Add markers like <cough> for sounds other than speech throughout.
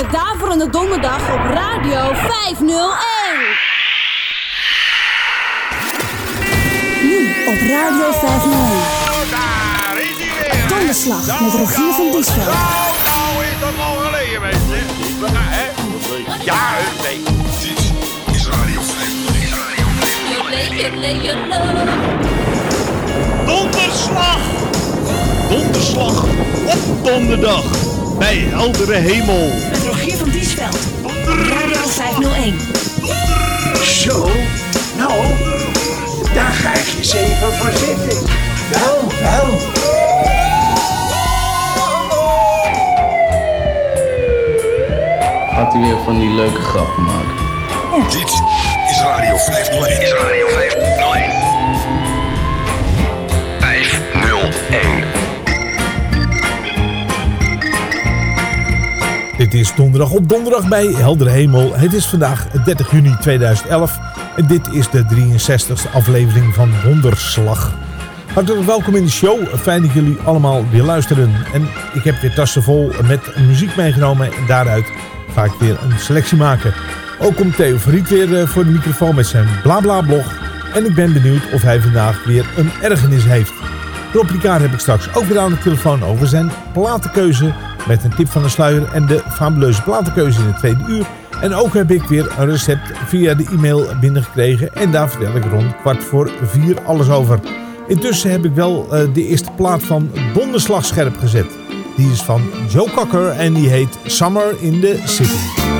de Daverende Donderdag op Radio 501. Nu op Radio 501. Daar is hij weer. Donderslag met Rogier van Diesveld. Nou, nou is dat al geleden, mensen. Ja, week. Dit is Radio 501. Donderslag! Donderslag op donderdag bij heldere hemel. Radio 501. Zo, nou, daar ga ik eens even voor zitten. Wel, wel. Gaat u weer van die leuke grappen maken? Dit is Radio 501. Is Radio 501. 501. Dit is donderdag op donderdag bij Heldere Hemel. Het is vandaag 30 juni 2011 en dit is de 63ste aflevering van Donderslag. Hartelijk welkom in de show. Fijn dat jullie allemaal weer luisteren. En ik heb weer tassen vol met muziek meegenomen en daaruit ga ik weer een selectie maken. Ook komt Theo Verriet weer eh, voor de microfoon met zijn blabla blog. En ik ben benieuwd of hij vandaag weer een ergernis heeft. Rob heb ik straks ook weer aan de telefoon over zijn platenkeuze met een tip van de sluier en de fabuleuze platenkeuze in het tweede uur. En ook heb ik weer een recept via de e-mail binnengekregen en daar vertel ik rond kwart voor vier alles over. Intussen heb ik wel eh, de eerste plaat van Donderslag scherp gezet. Die is van Joe Cocker en die heet Summer in the City.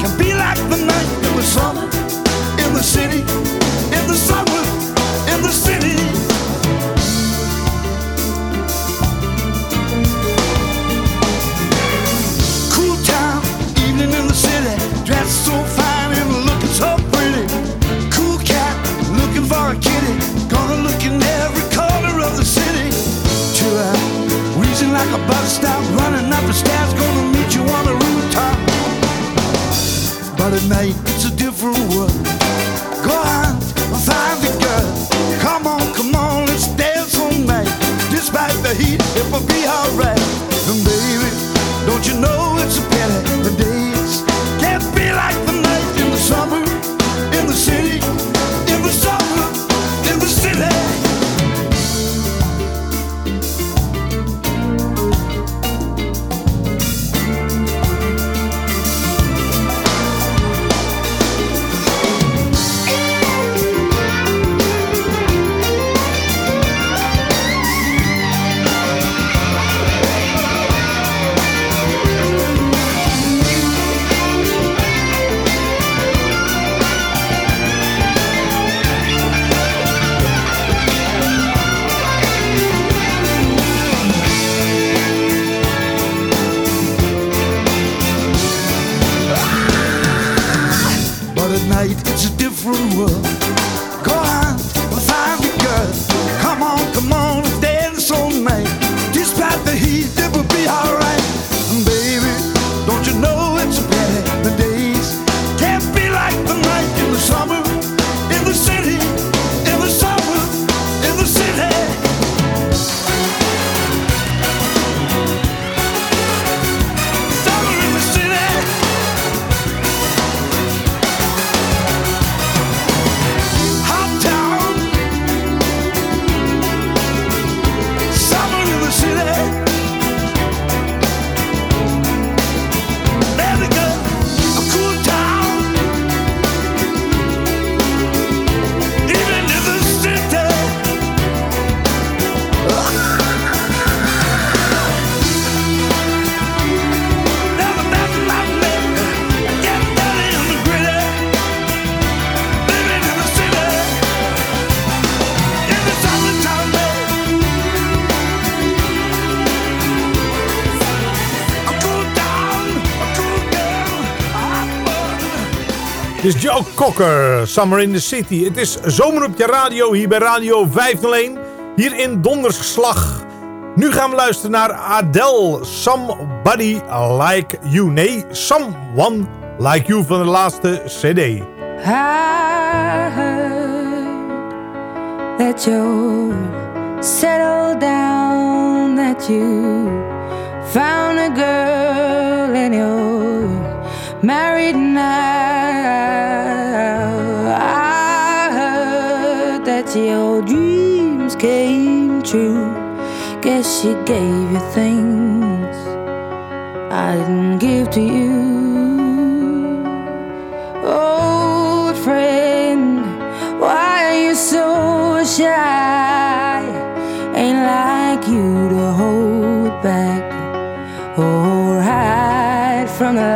can be like the night in the summer, in the city, night, Joe Cocker, Summer in the City. Het is zomer op je radio, hier bij Radio 501. Hier in Donderslag. Nu gaan we luisteren naar Adele, Somebody Like You. Nee, Someone Like You van de laatste cd. I heard that you settled down, that you found a girl and you're married now. Your dreams came true. Guess she gave you things I didn't give to you. Old friend, why are you so shy? Ain't like you to hold back or hide from the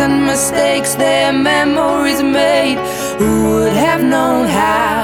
And mistakes, their memories made. Who would have known how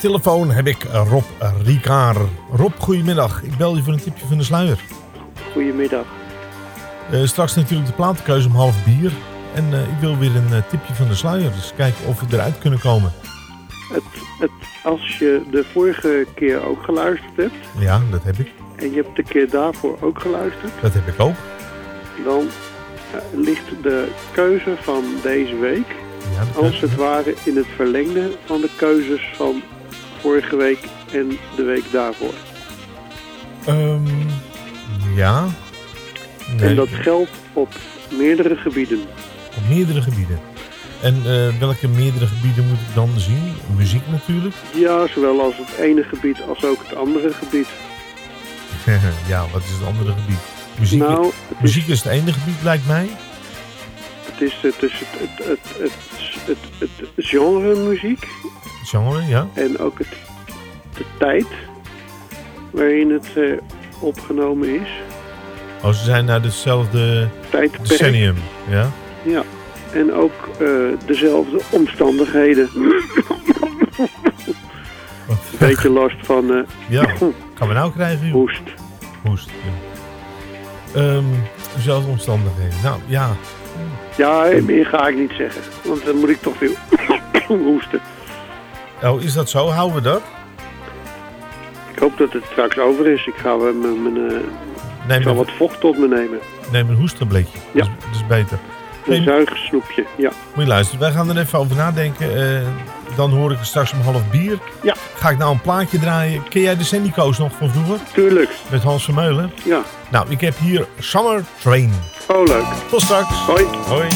de telefoon heb ik Rob Rikaar. Rob, goedemiddag. Ik bel je voor een tipje van de sluier. Goedemiddag. Eh, straks natuurlijk de platenkeuze om half bier. En eh, ik wil weer een eh, tipje van de sluier. Dus kijken of we eruit kunnen komen. Het, het, als je de vorige keer ook geluisterd hebt, Ja, dat heb ik. en je hebt de keer daarvoor ook geluisterd, Dat heb ik ook. dan ligt de keuze van deze week Ja, als het ware in het verlengde van de keuzes van vorige week en de week daarvoor. Ehm, ja. Nee, En dat geldt op meerdere gebieden. op meerdere gebieden. En eh, welke meerdere gebieden moet ik dan zien? Muziek natuurlijk. Ja, zowel als het ene gebied als ook het andere gebied. <laughs> ja, wat is het andere gebied? Muziek, Nou, is- muziek is het ene gebied, lijkt mij. Het is, het, is het, het, het, het, het, het genre muziek Genre, ja. en ook het, de tijd waarin het eh, opgenomen is. Oh, ze zijn naar dezelfde Tijdperk. decennium, ja. Ja. En ook eh, dezelfde omstandigheden. Een beetje last van eh, Ja, kan we nou krijgen, joh. hoest. Hoest, ja. Ehm, dezelfde omstandigheden. Nou, ja. Ja, meer ga ik niet zeggen. Want dan moet ik toch weer <coughs> hoesten. Oh, is dat zo? Houden we dat? Ik hoop dat het straks over is. Ik ga wel mijn, mijn, eh, wat vocht tot me nemen. neem een hoestabletje. Ja. Dat, is, dat is beter. Een Hey, zuigsnoepje, ja. moet je luisteren, wij gaan er even over nadenken. Eh, dan hoor ik er straks om half bier. Ja. Ga ik nou een plaatje draaien? Ken jij de Sandyco's nog van vroeger? Tuurlijk, Met Hans Vermeulen? ja. Nou, ik heb hier Summer Train. Oh, leuk. Tot straks. Hoi. Hoi.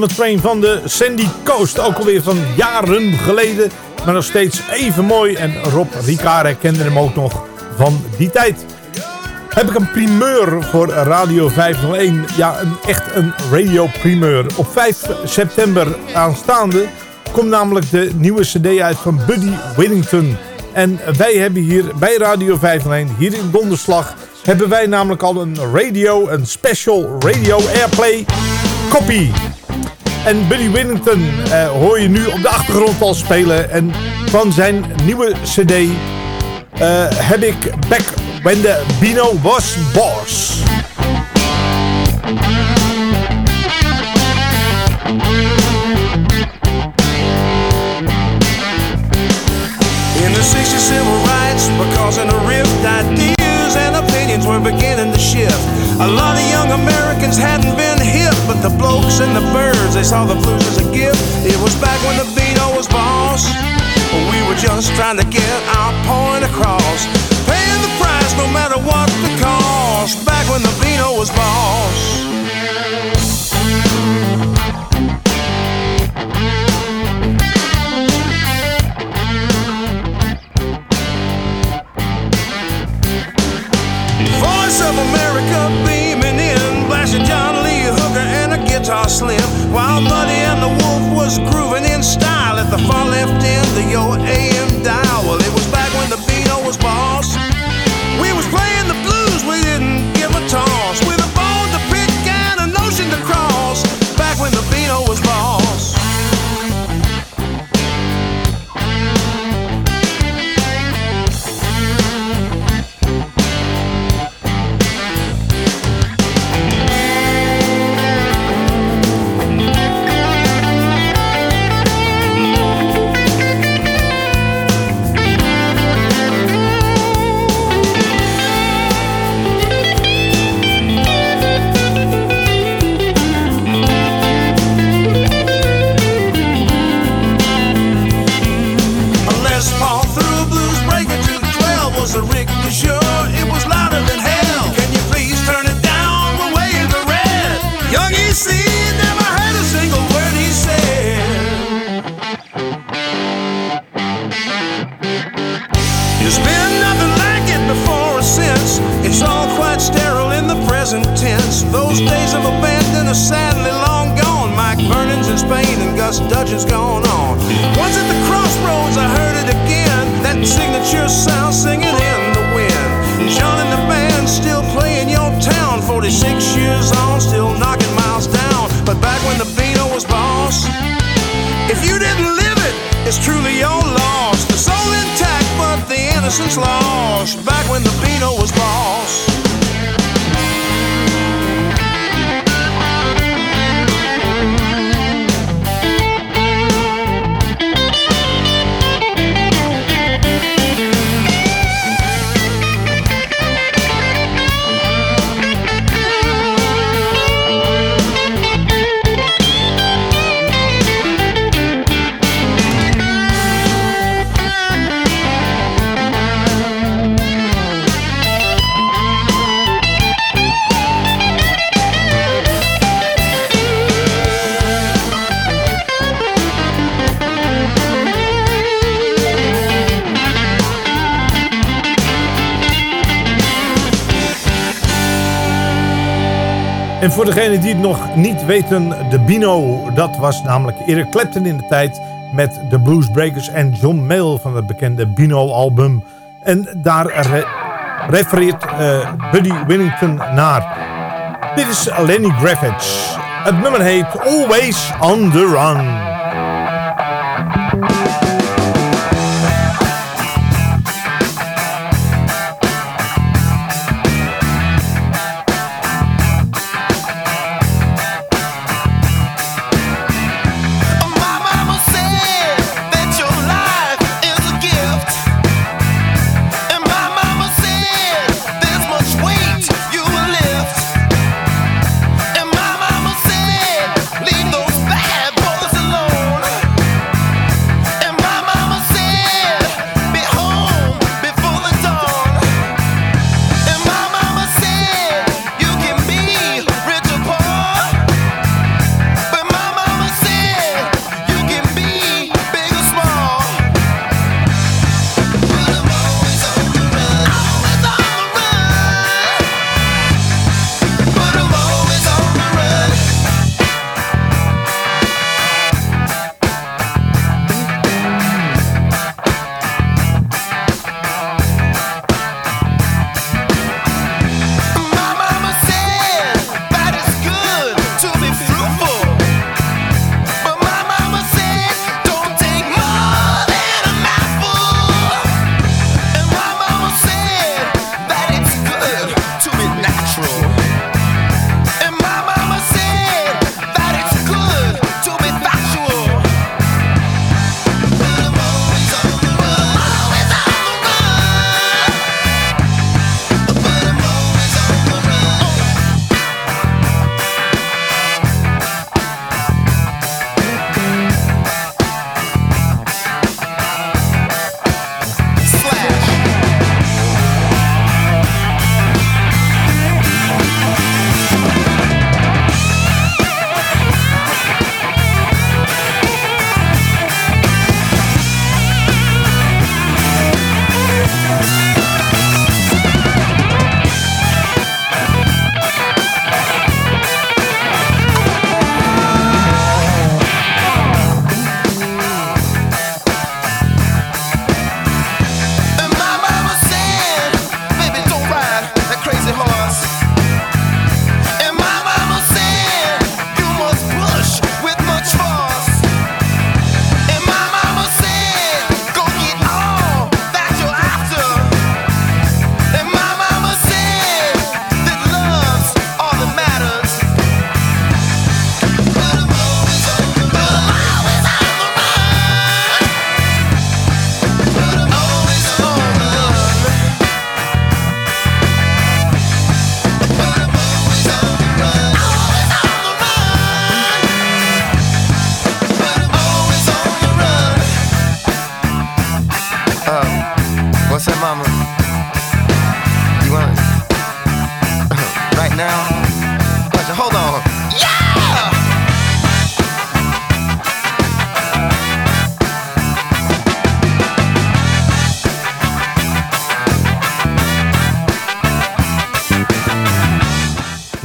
Summer Train van de Sandy Coast. Ook alweer van jaren geleden. Maar nog steeds even mooi. En Rob Ricard herkende hem ook nog van die tijd. Heb ik een primeur voor Radio 501. Ja, een, echt een radio primeur. Op 5 september aanstaande komt namelijk de nieuwe cd uit van Buddy Whittington. En wij hebben hier bij Radio 501, hier in Donderslag... hebben wij namelijk al een radio, een special radio airplay copy. En Buddy Whittington eh, hoor je nu op de achtergrond al spelen. En van zijn nieuwe cd eh, heb ik Back When the Bino Was Boss. saw the blues as a gift. It was back when the Vito was boss. We were just trying to get our point across. Paying the price no matter what the cost. Back when the Vito was boss. was grooving in style at the far left end of your age. voor degenen die het nog niet weten, de Bino, dat was namelijk Eric Clapton in de tijd met de Blues Breakers en John Mayall van het bekende Bino-album. En daar refereert eh, Buddy Willington naar. Dit is Lenny Graffits. Het nummer heet Always on the Run.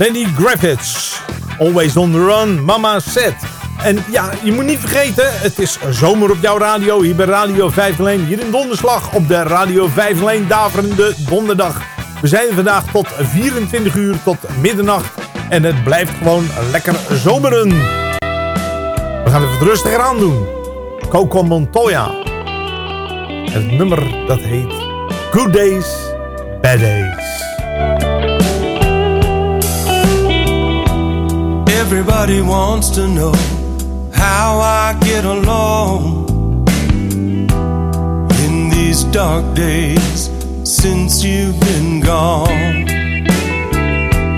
Lenny Griffiths. Always on the run, mama said. En ja, je moet niet vergeten, het is zomer op jouw radio, hier bij Radio 501. Hier in Donderslag op de Radio 501 Daverende Donderdag. We zijn vandaag tot 24 uur, tot middernacht. En het blijft gewoon lekker zomeren. We gaan even rustiger aan doen. Coco Montoya. Het nummer dat heet Good Days, Bad Days. Everybody wants to know how I get along in these dark days since you've been gone.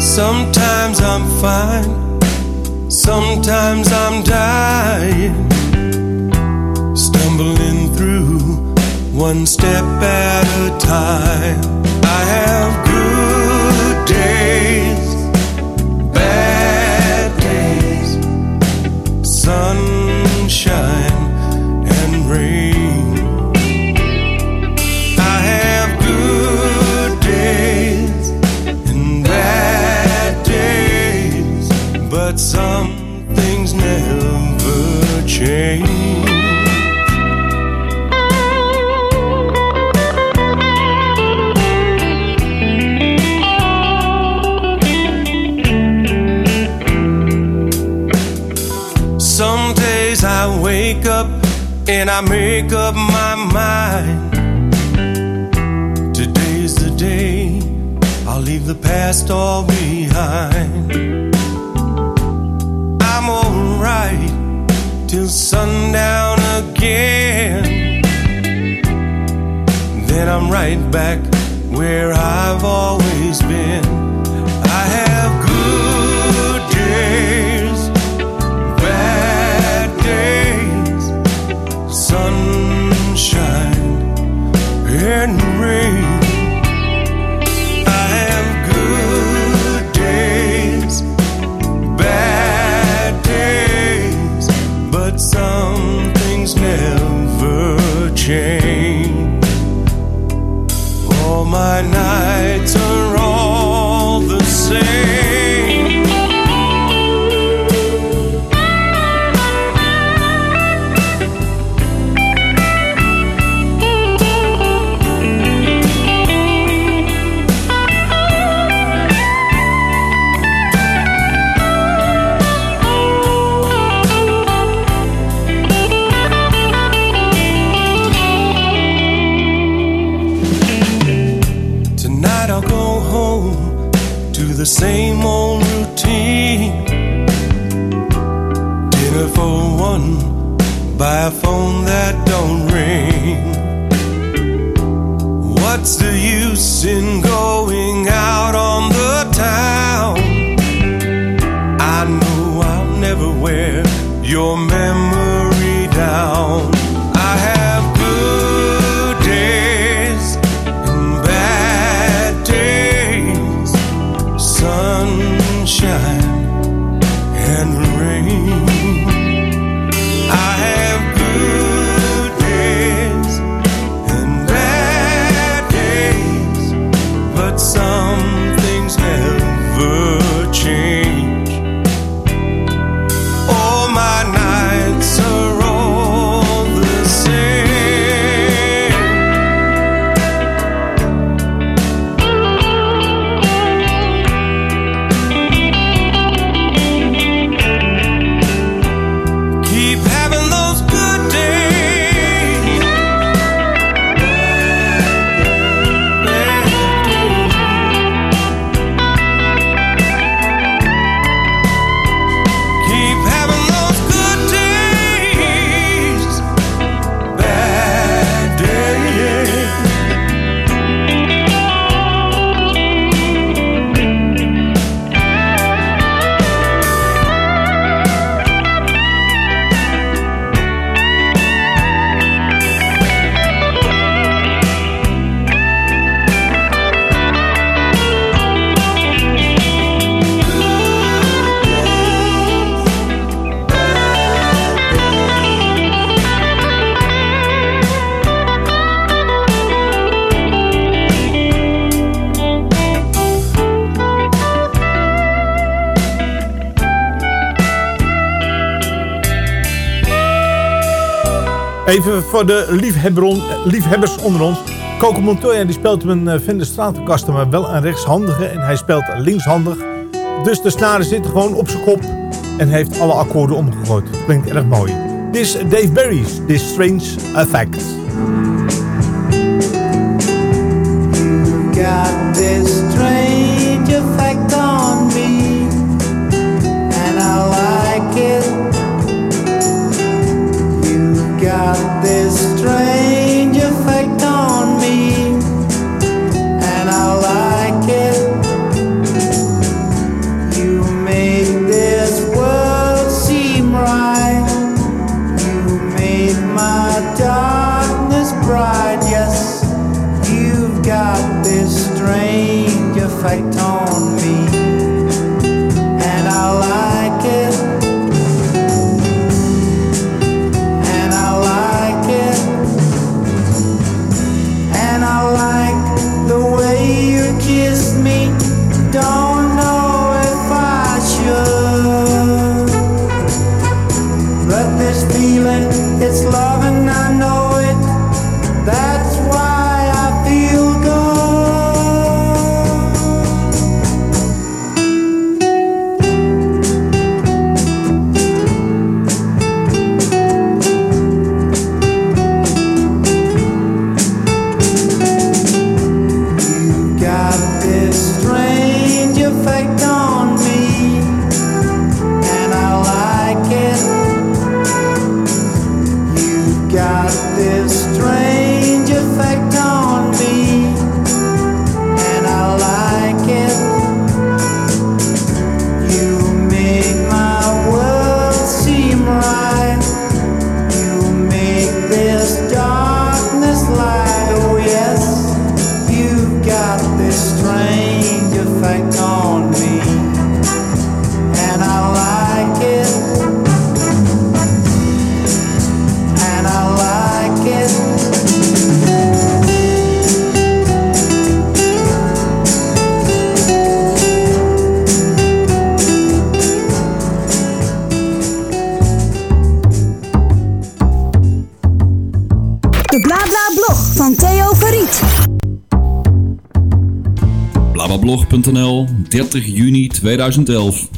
Sometimes I'm fine, sometimes I'm dying, stumbling through one step at a time. I have sunshine make up my mind. Today's the day I'll leave the past all behind. I'm alright till sundown again. Then I'm right back where I've always Even voor de liefhebbers onder ons. Coco Montoya die speelt op een Fender Stratocaster, maar wel een rechtshandige. En hij speelt linkshandig. Dus de snaren zitten gewoon op zijn kop. En heeft alle akkoorden omgegooid. Klinkt erg mooi. Dit is Dave Barry's This Strange Effect. got this strange Blablabblog.nl 30 juni 2011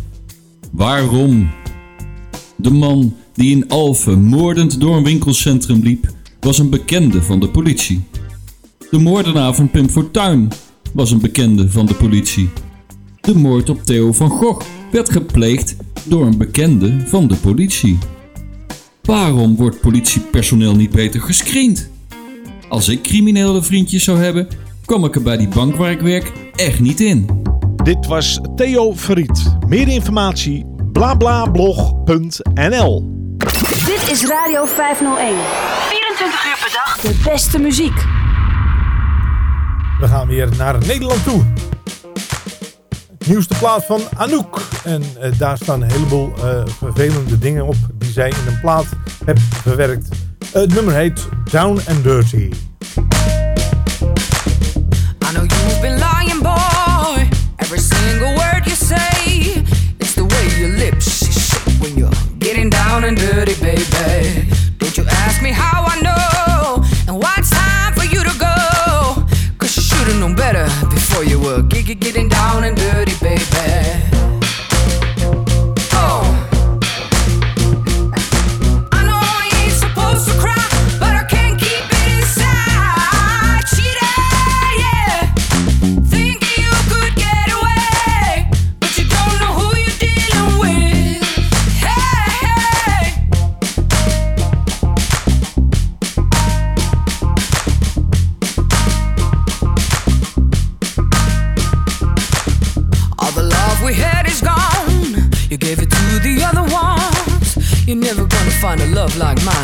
Waarom? De man die in Alphen moordend door een winkelcentrum liep, was een bekende van de politie. De moordenaar van Pim Fortuyn was een bekende van de politie. De moord op Theo van Gogh werd gepleegd door een bekende van de politie. Waarom wordt politiepersoneel niet beter gescreend? Als ik criminele vriendjes zou hebben, kwam ik er bij die bank waar ik werk echt niet in. Dit was Theo Verriet. Meer informatie blablablog.nl Dit is Radio 501. 24 uur per dag. De beste muziek. We gaan weer naar Nederland toe. Het nieuwste plaat van Anouk. En eh, daar staan een heleboel eh, vervelende dingen op die zij in een plaat heeft verwerkt. het nummer heet Down and Dirty. Down and dirty, baby. Don't you ask me how I know and why it's time for you to go. Cause you should've known better before you were get- getting down and dirty, baby. Like mine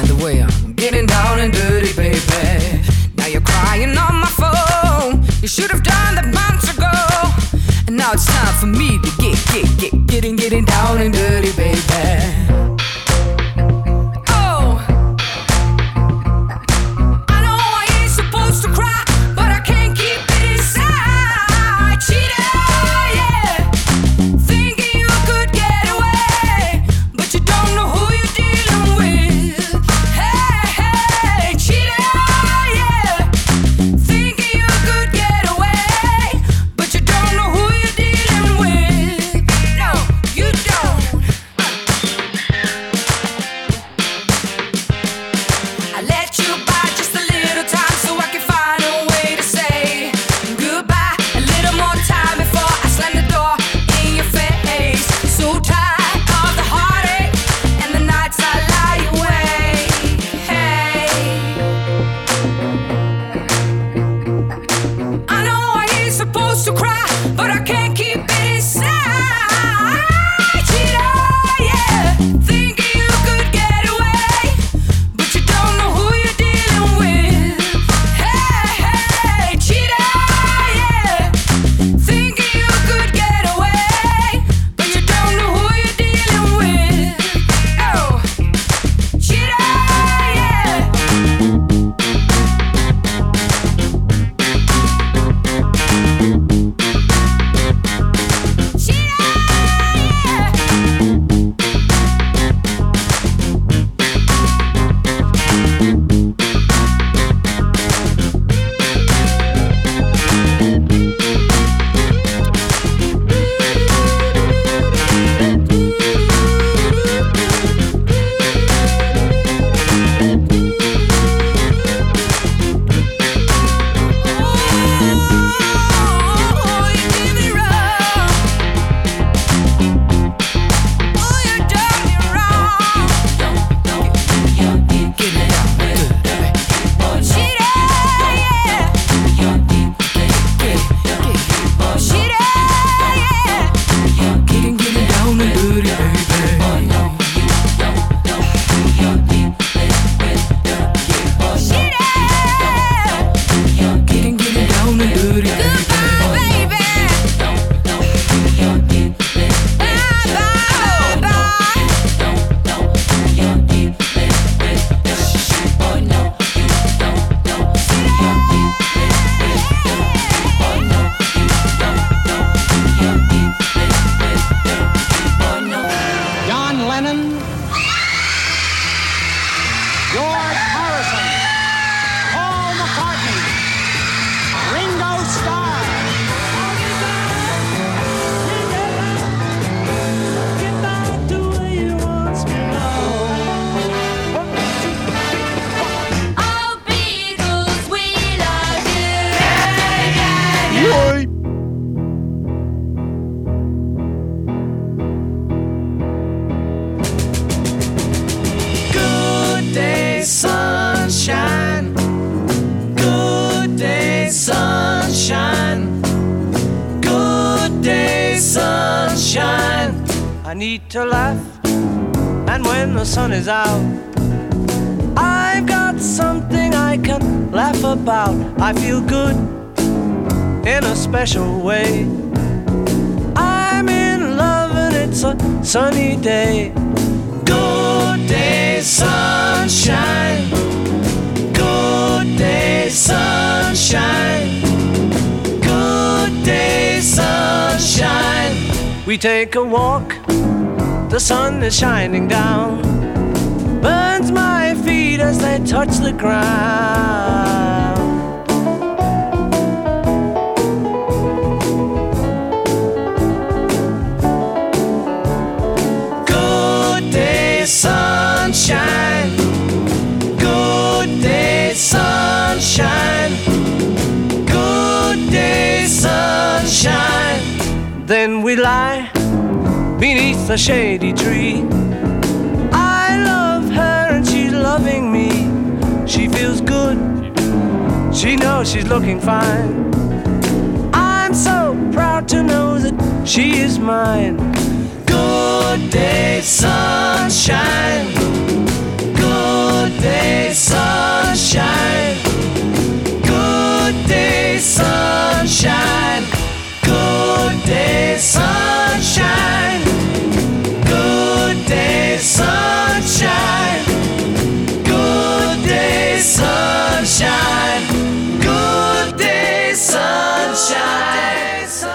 make a wall.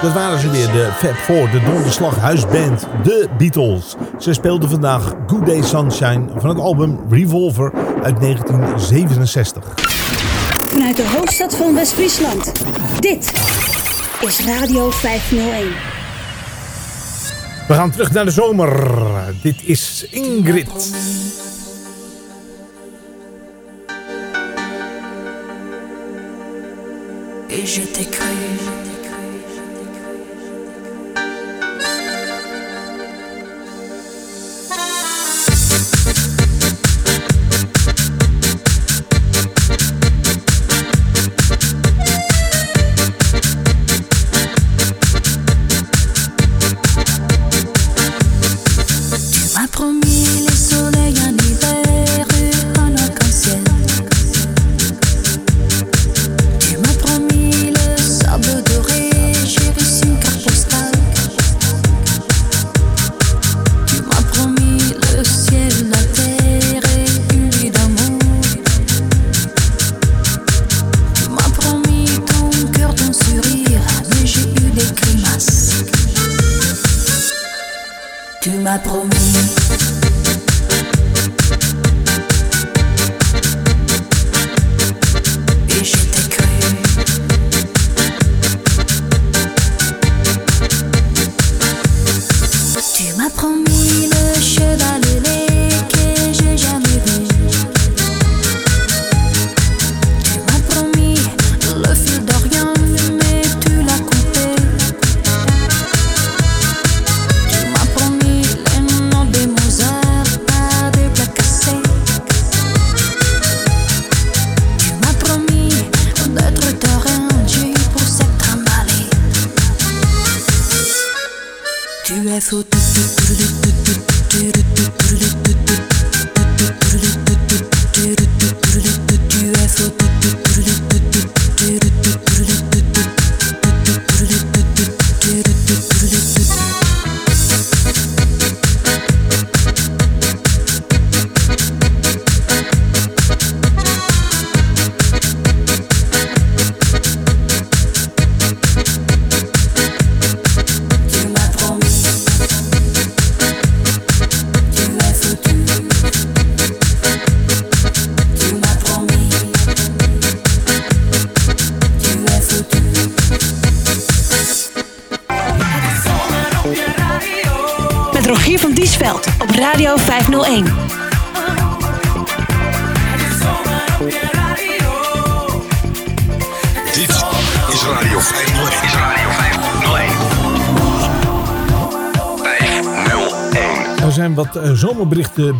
Dat waren ze weer, de Fab Four, de donderslag huisband, de Beatles. Ze speelden vandaag Good Day Sunshine van het album Revolver uit 1967. Vanuit de hoofdstad van West-Friesland, dit is Radio 501. We gaan terug naar de zomer. Dit is Ingrid.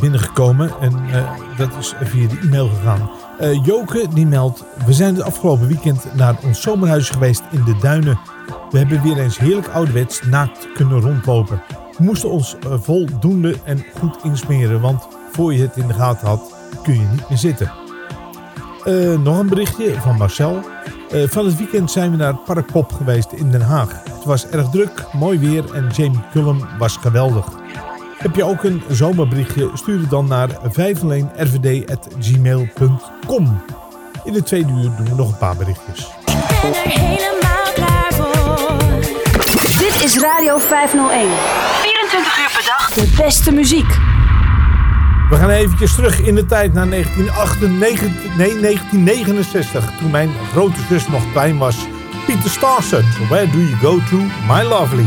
Binnengekomen en eh, dat is via de e-mail gegaan. Eh, Joke die meldt, we zijn het afgelopen weekend naar ons zomerhuis geweest in de Duinen. We hebben weer eens heerlijk ouderwets naakt kunnen rondlopen. We moesten ons eh, voldoende en goed insmeren, want voor je het in de gaten had kun je niet meer zitten. Eh, nog een berichtje van Marcel. Eh, van het weekend zijn we naar Parkpop geweest in Den Haag. Het was erg druk, mooi weer en Jamie Cullum was geweldig. Heb je ook een zomerberichtje? Stuur het dan naar 501rvd.gmail.com. In de tweede uur doen we nog een paar berichtjes. helemaal klaar voor. Dit is Radio 501. 24 uur per dag. De beste muziek. We gaan eventjes terug in de tijd naar 1998, nee, 1969. Toen mijn grote zus nog klein was. Peter Starset, Where Do You Go To, My Lovely.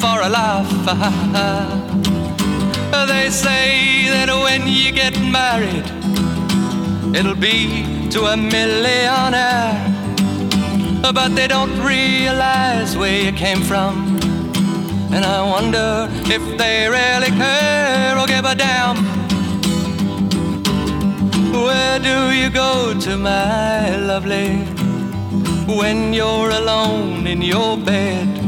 for a laugh. they say that when you get married, it'll be to a millionaire. But they don't realize where you came from. And I wonder if they really care or give a damn. Where do you go to, my lovely, when you're alone in your bed?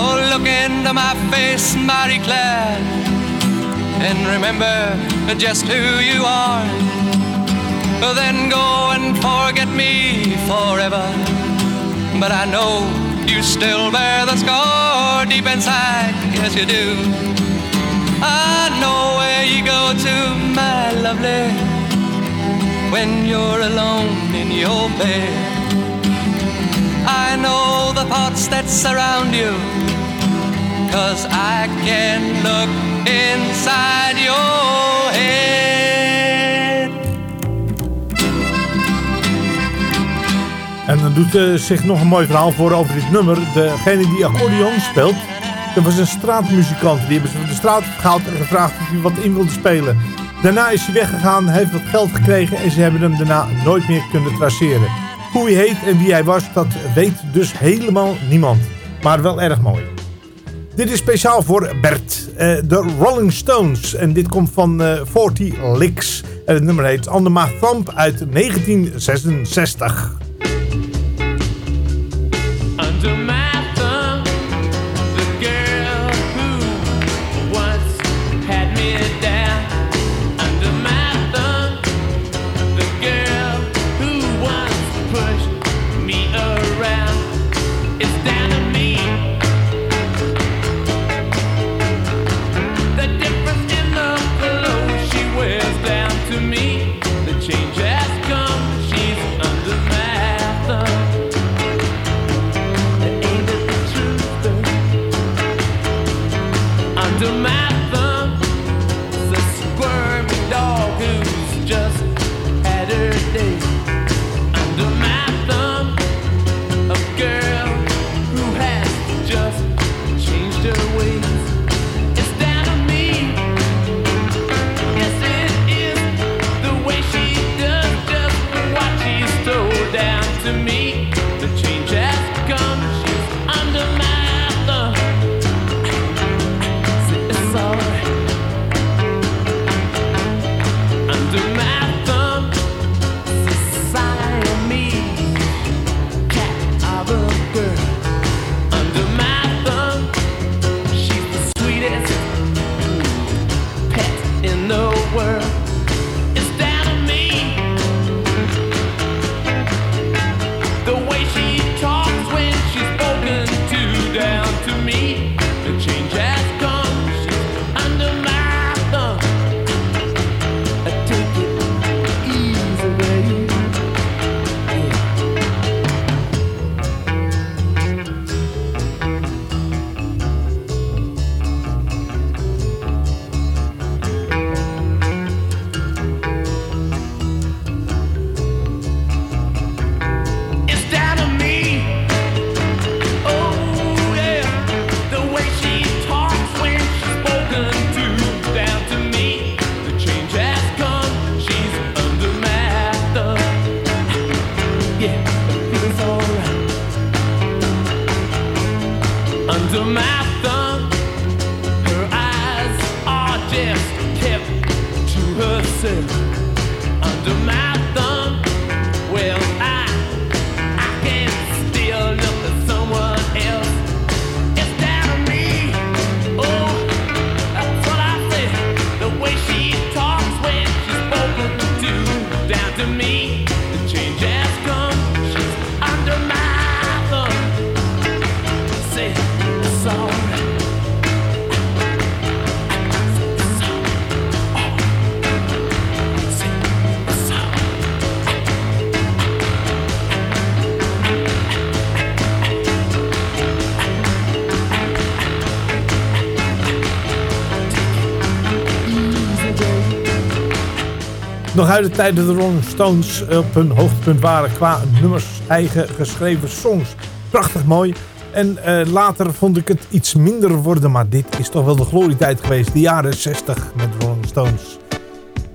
Oh, look into my face, Mary Claire, and remember just who you are. Then go and forget me forever. But I know you still bear the scar deep inside, yes you do. I know where you go to my lovely when you're alone in your bed. I know the thoughts that surround you, cause I can look inside your head. En dan doet uh, zich nog een mooi verhaal voor over dit nummer. Degene die accordeon speelt, dat was een straatmuzikant. Die hebben ze van de straat gehaald en gevraagd of hij wat in wilde spelen. Daarna is hij weggegaan, heeft wat geld gekregen en ze hebben hem daarna nooit meer kunnen traceren. Hoe hij heet en wie hij was, dat weet dus helemaal niemand. Maar wel erg mooi. Dit is speciaal voor Bert, uh, de Rolling Stones. En dit komt van uh, 40 Licks. En het nummer heet Under My Thumb uit 1966. Nog uit de tijd dat de Rolling Stones op hun hoogtepunt waren qua nummers, eigen geschreven songs. Prachtig mooi. En uh, later vond ik het iets minder worden, maar dit is toch wel de glorietijd geweest. De jaren 60 met Rolling Stones.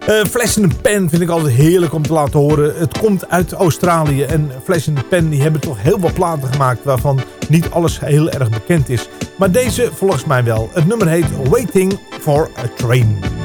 Uh, in the Pen vind ik altijd heerlijk om te laten horen. Het komt uit Australië en Flash in the Pen die hebben toch heel wat platen gemaakt waarvan niet alles heel erg bekend is. Maar deze volgens mij wel. Het nummer heet Waiting for a Train.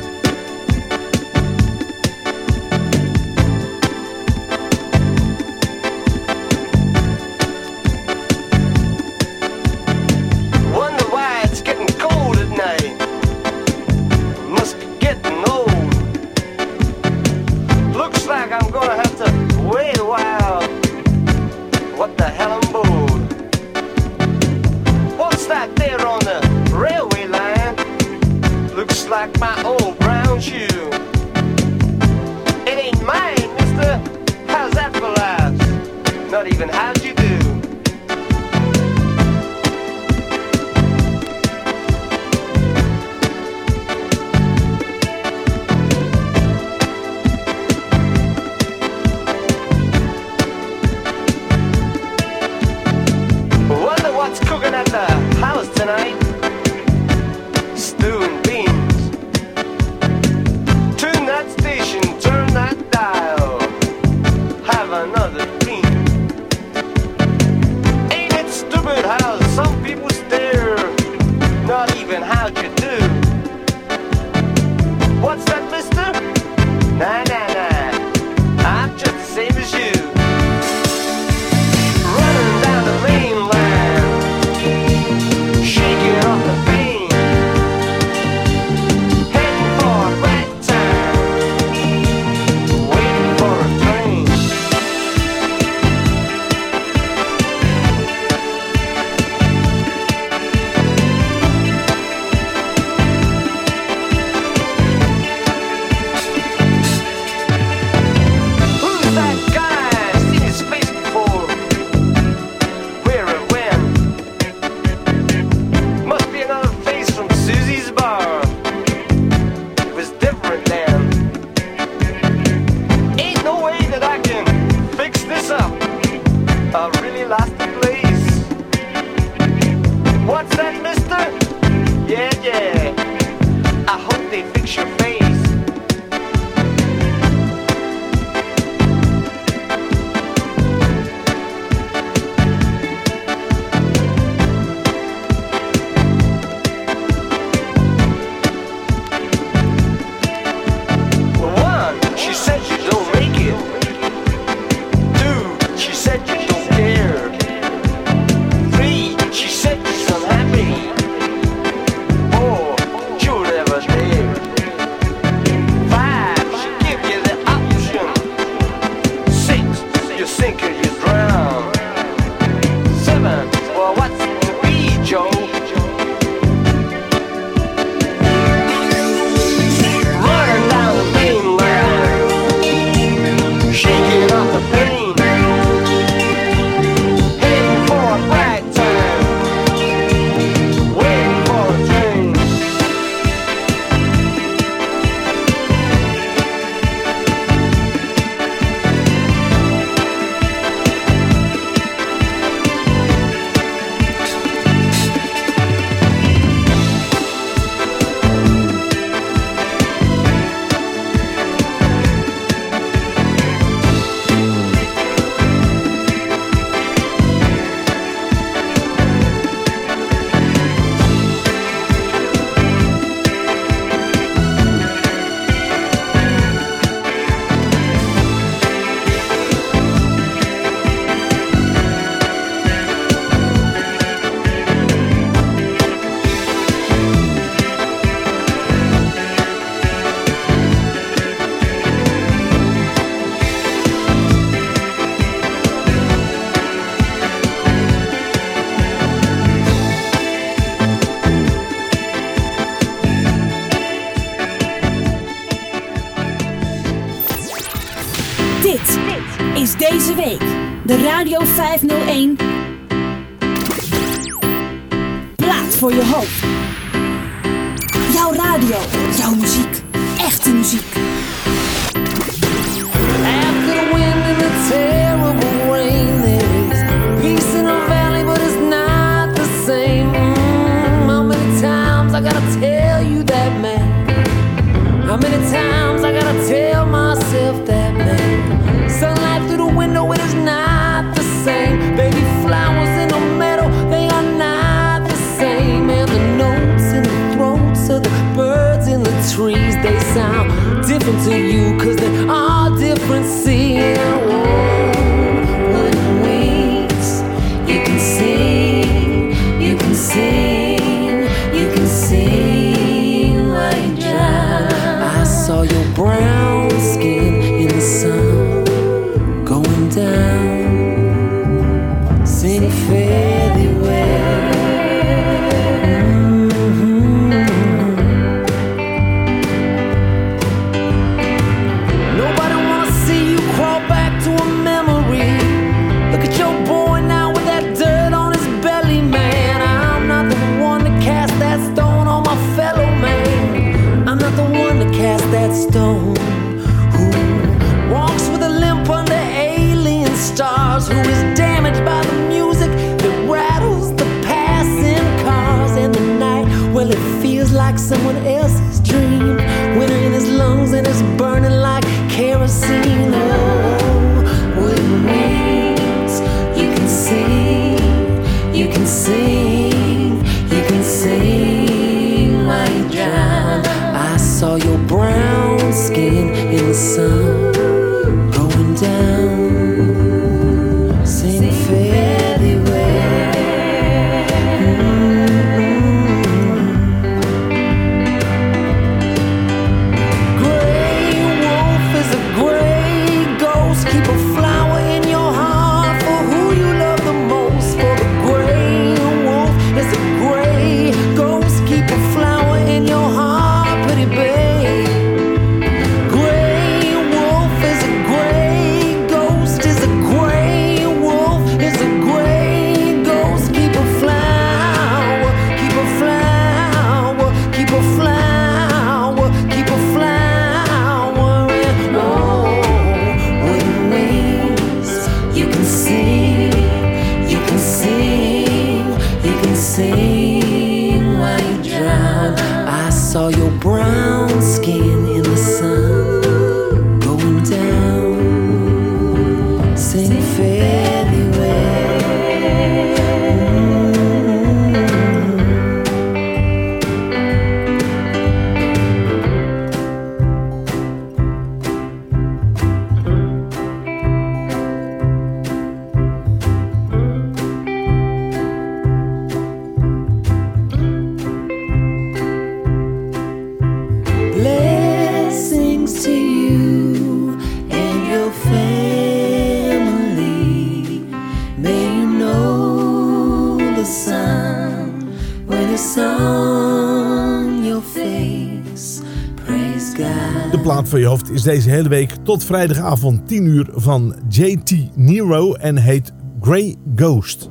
Is deze hele week tot vrijdagavond 10 uur van JT Nero en heet Grey Ghost.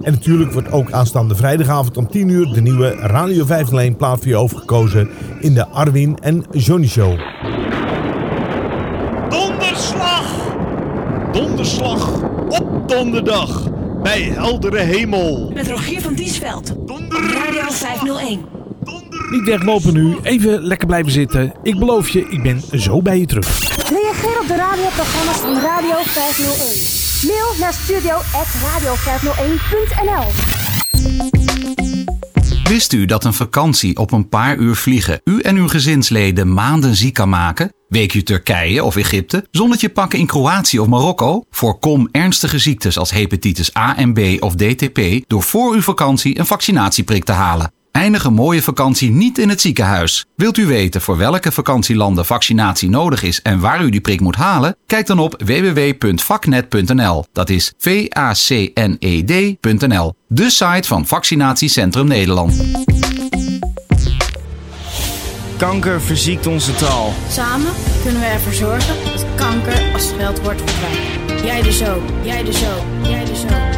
En natuurlijk wordt ook aanstaande vrijdagavond om 10 uur de nieuwe Radio 501 plaat voor je hoofd gekozen in de Arwin en Johnny Show. Donderslag! Donderslag op donderdag bij heldere hemel. Met Rogier van Diesveld. Op Radio 501. Niet weglopen nu, even lekker blijven zitten. Ik beloof je, ik ben zo bij je terug. Reageer op de radioprogramma's van Radio 501. Mail naar studio.radio501.nl Wist u dat een vakantie op een paar uur vliegen u en uw gezinsleden maanden ziek kan maken? Weekje Turkije of Egypte, zonnetje pakken in Kroatië of Marokko? Voorkom ernstige ziektes als hepatitis A en B of DTP door voor uw vakantie een vaccinatieprik te halen. Eindig een mooie vakantie niet in het ziekenhuis. Wilt u weten voor welke vakantielanden vaccinatie nodig is en waar u die prik moet halen? Kijk dan op www.vaknet.nl. Dat is v a c n e d.nl. De site van Vaccinatiecentrum Nederland. Kanker verziekt onze taal. Samen kunnen we ervoor zorgen dat kanker als scheldwoord verdwijnt. Jij dus ook, jij dus ook, jij dus ook, jij dus ook.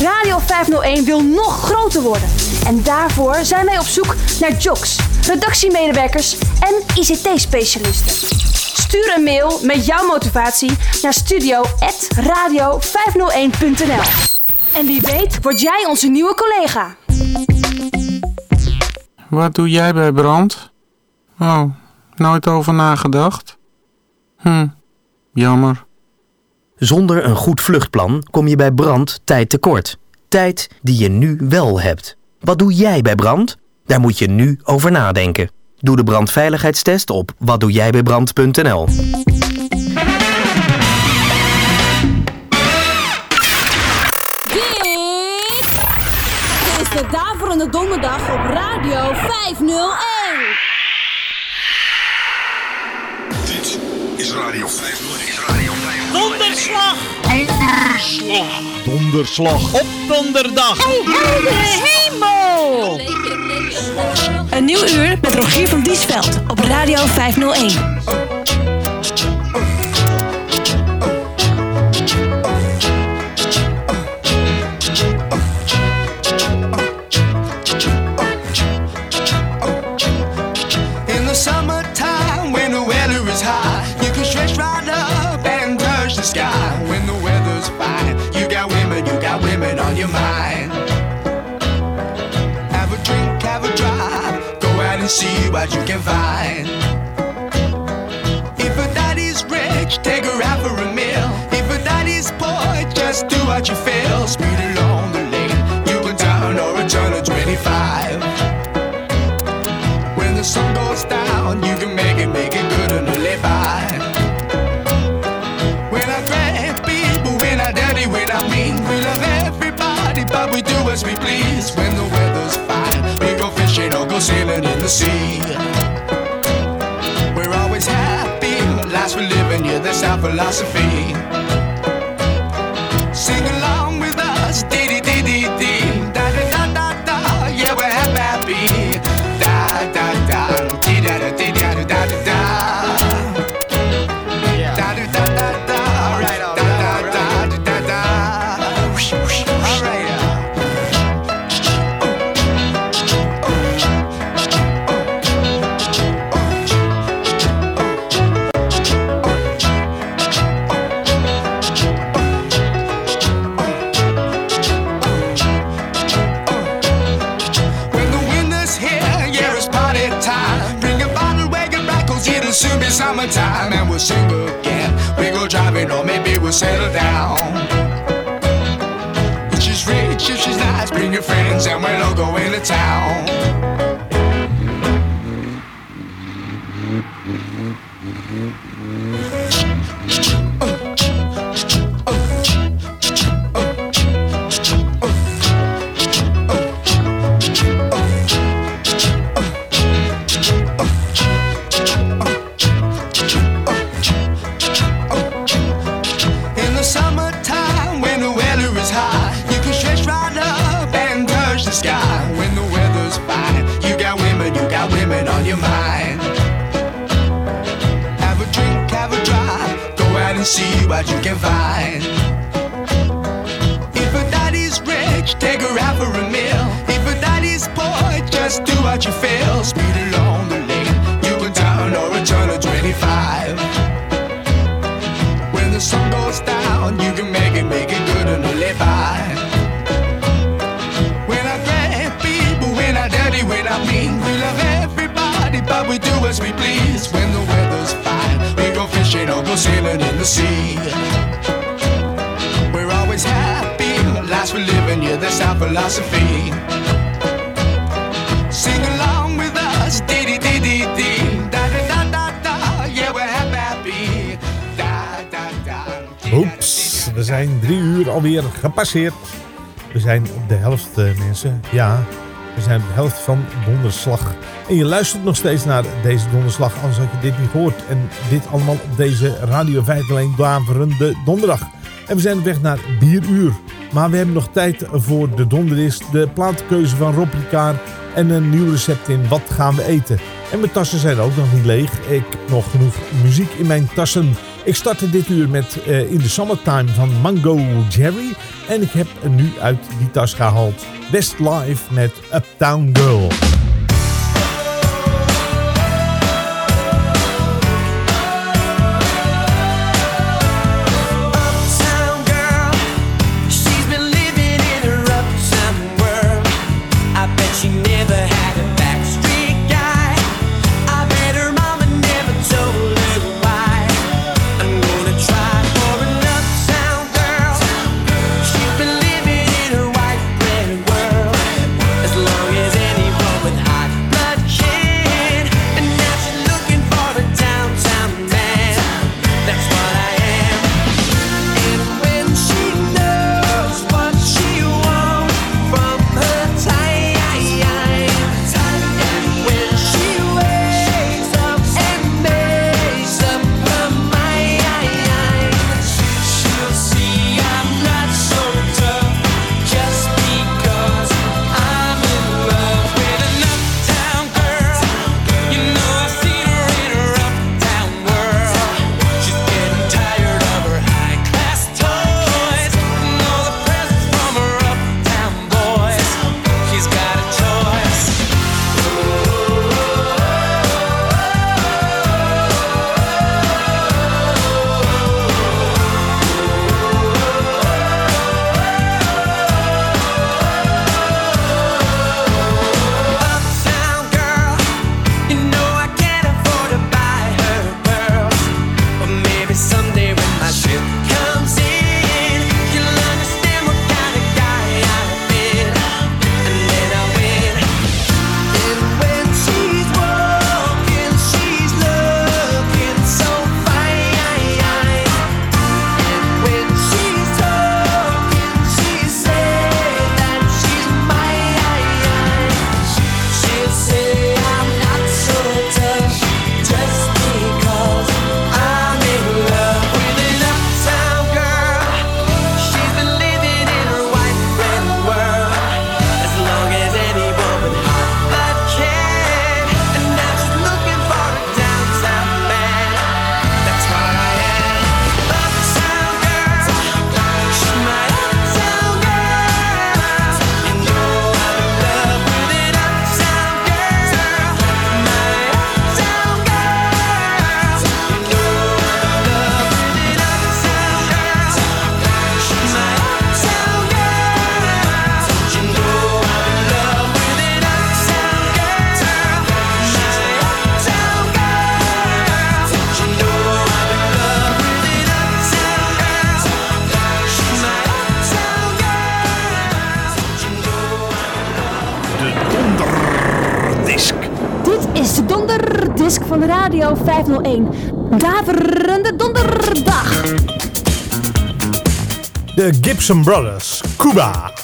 Radio 501 wil nog groter worden. En daarvoor zijn wij op zoek naar jocks, redactiemedewerkers en ICT-specialisten. Stuur een mail met jouw motivatie naar studio.radio501.nl En wie weet word jij onze nieuwe collega. Wat doe jij bij brand? Oh, nooit over nagedacht? Hm, jammer. Zonder een goed vluchtplan kom je bij brand tijd tekort. Tijd die je nu wel hebt. Wat doe jij bij brand? Daar moet je nu over nadenken. Doe de brandveiligheidstest op watdoejijbijbrand.nl. Dit is de Daverende Donderdag op Radio 501. Dit is Radio 501. Is Radio 501. Donderslag! Donderslag! Op donderdag! hemel! Een nieuw uur met Rogier van Diesveld op Radio 501. And see what you can find. If a daddy's rich, take her out for a meal. If a daddy's poor, just do what you feel. Speed along the lane, you can turn or a turn of 25. When the sun goes down, you can make it, make it good and live by. When I grab people, when I dirty, when I mean, we love everybody, but we do as we please. When the go sailing in the sea. We're always happy, lives we're living, yeah, that's our philosophy. Gepasseerd. We zijn op de helft, eh, mensen. Ja, we zijn op de helft van donderslag. En je luistert nog steeds naar deze donderslag, anders had je dit niet gehoord. En dit allemaal op deze Radio 501 Daverende Donderdag. En we zijn op weg naar bieruur. Maar we hebben nog tijd voor de donderis, de plaatkeuze van Rob en een nieuw recept in Wat gaan we eten. En mijn tassen zijn ook nog niet leeg. Ik heb nog genoeg muziek in mijn tassen. Ik startte dit uur met eh, In the Summertime van Mango Jerry. En ik heb nu uit die tas gehaald Westlife met Uptown Girl. 501. Daverende donderdag. De Gibson Brothers, Cuba.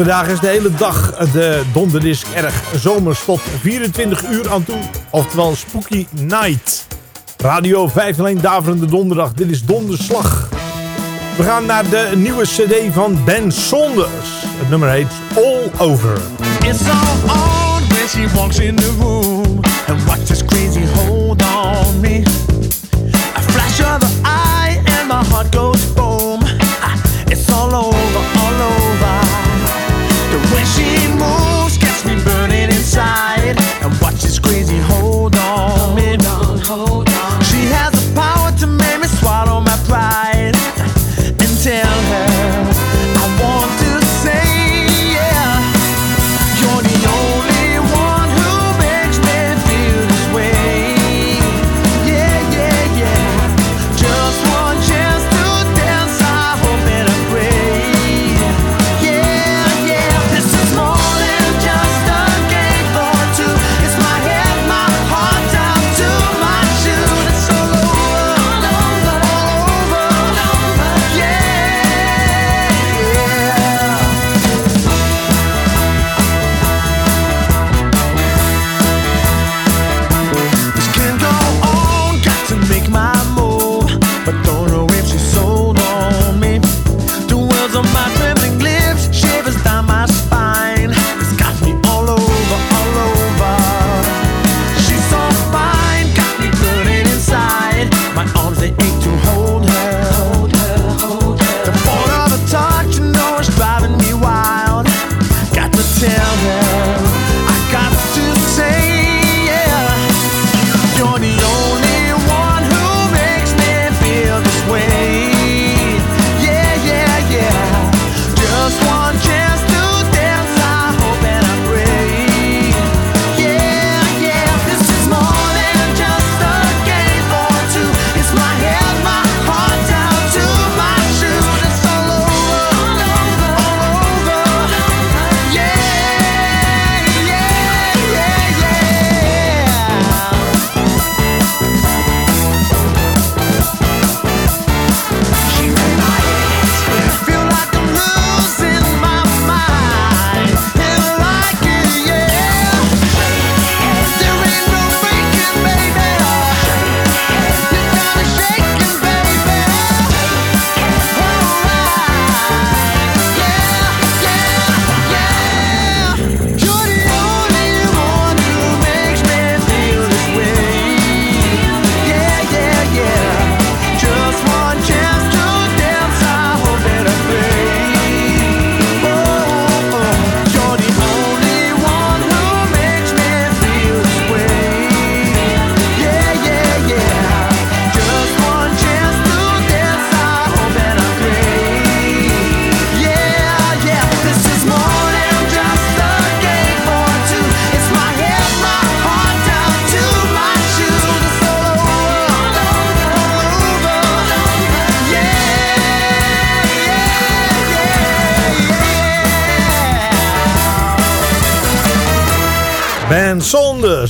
Vandaag is de hele dag de donderdisc erg zomers tot 24 uur aan toe, oftewel Spooky Night. Radio 5 alleen Daverende Donderdag, dit is Donderslag. We gaan naar de nieuwe cd van Ben Sonders. Het nummer heet All Over. It's all on when she walks in the room and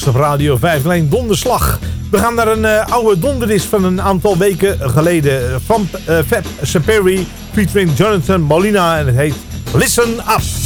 Op Radio 5 Lijn Donderslag. We gaan naar een uh, oude donderdis van een aantal weken geleden. Van uh, Fab Saperi featuring Jonathan Molina en het heet Listen Up.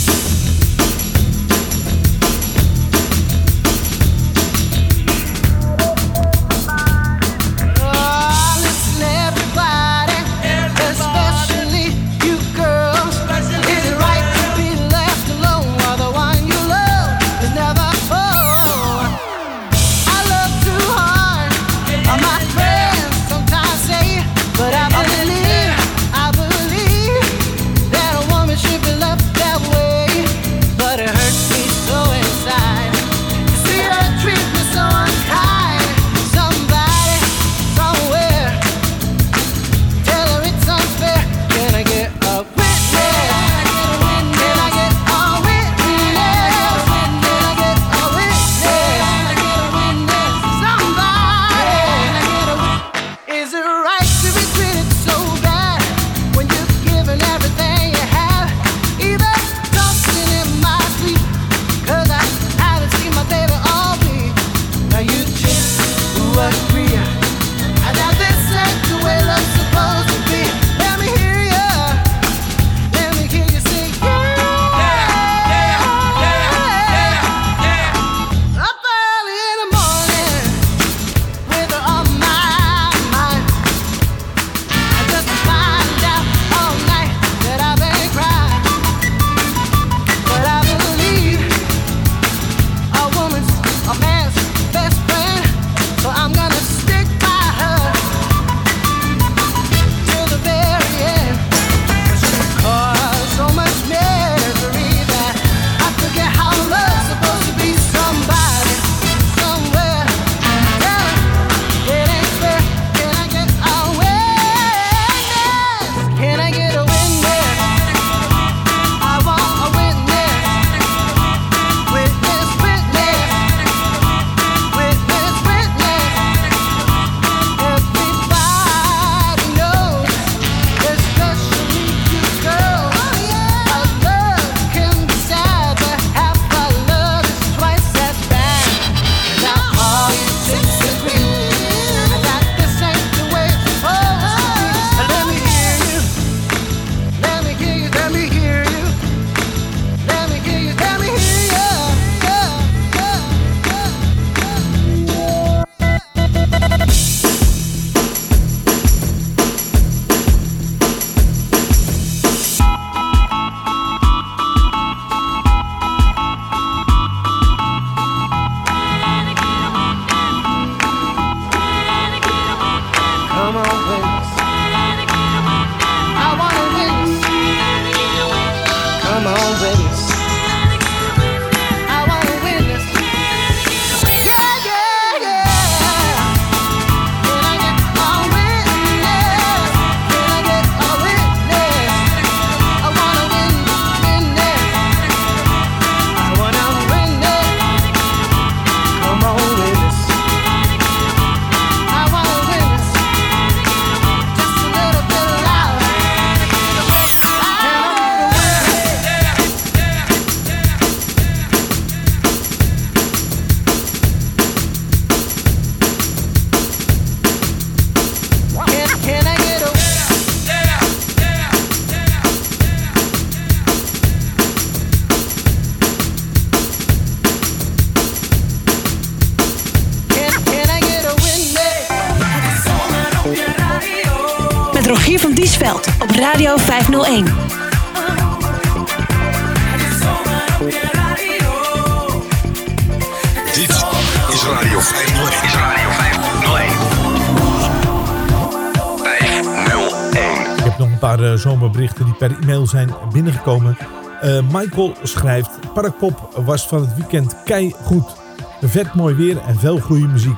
Nog een paar uh, zomerberichten die per e-mail zijn binnengekomen. Uh, Michael schrijft: Parkpop was van het weekend kei goed. Vet mooi weer en veel goede muziek.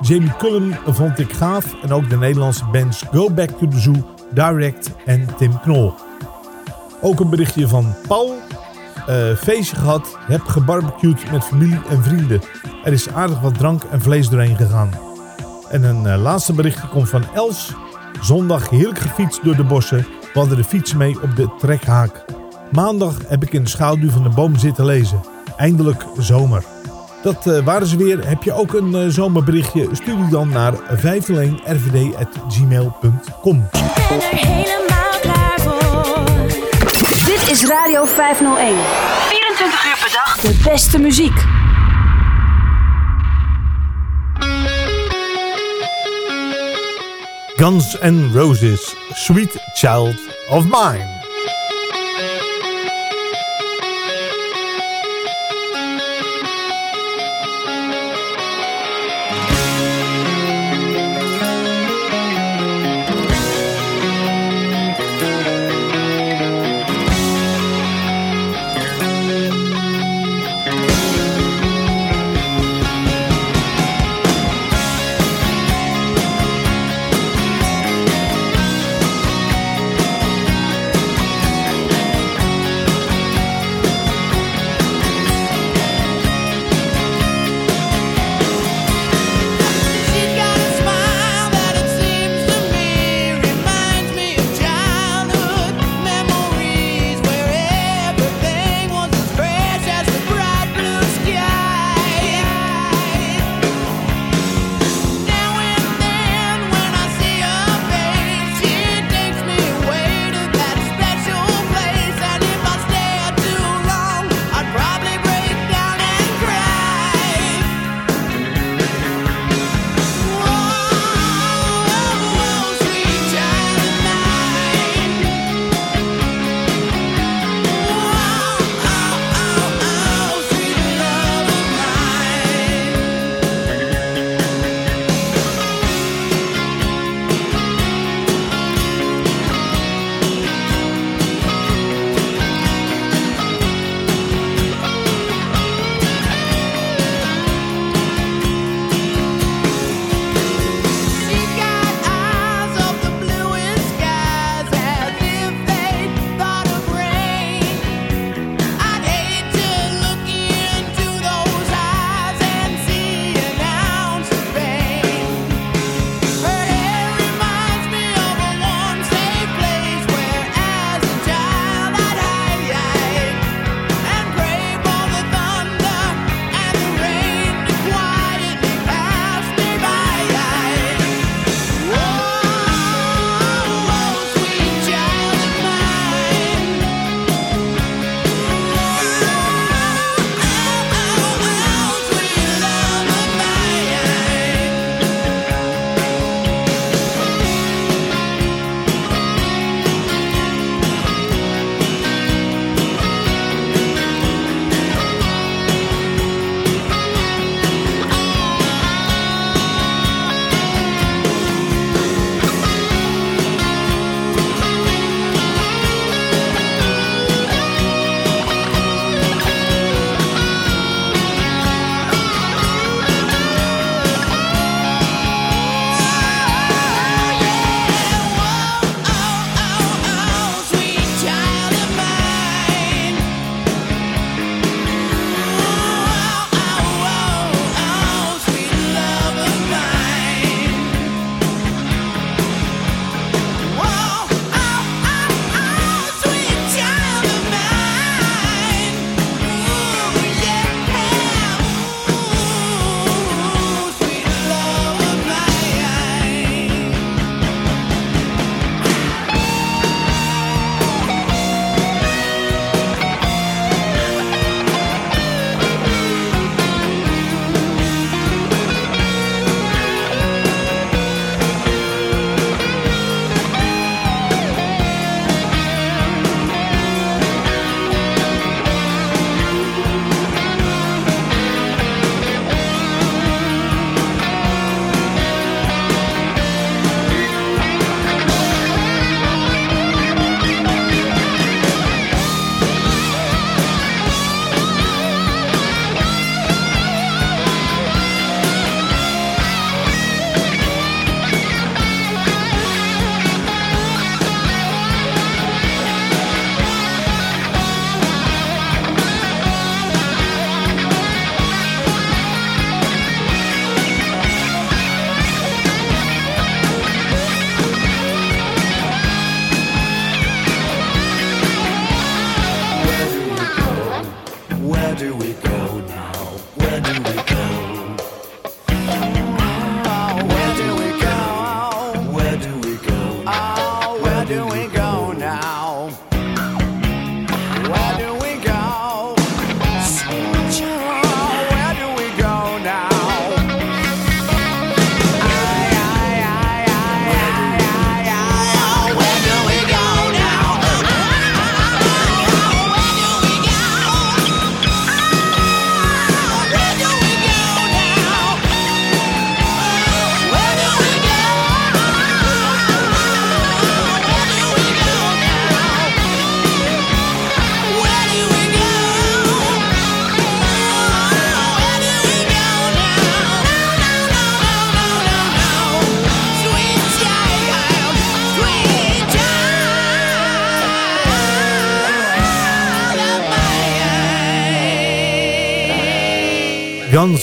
Jamie Cullum vond ik gaaf en ook de Nederlandse bands Go Back to the Zoo Direct en Tim Knol. Ook een berichtje van Paul. Uh, feestje gehad, heb gebarbecued met familie en vrienden. Er is aardig wat drank en vlees doorheen gegaan. En een laatste berichtje komt van Els. Zondag heerlijk gefietst door de bossen. We hadden de fiets mee op de trekhaak. Maandag heb ik in de schaduw van de boom zitten lezen. Eindelijk zomer. Dat eh, waren ze weer. Heb je ook een eh, zomerberichtje? Stuur die dan naar 501rvd.gmail.com helemaal klaar voor. Dit is Radio 501. 24 uur per dag. De beste muziek. Guns N' Roses, Sweet Child of Mine.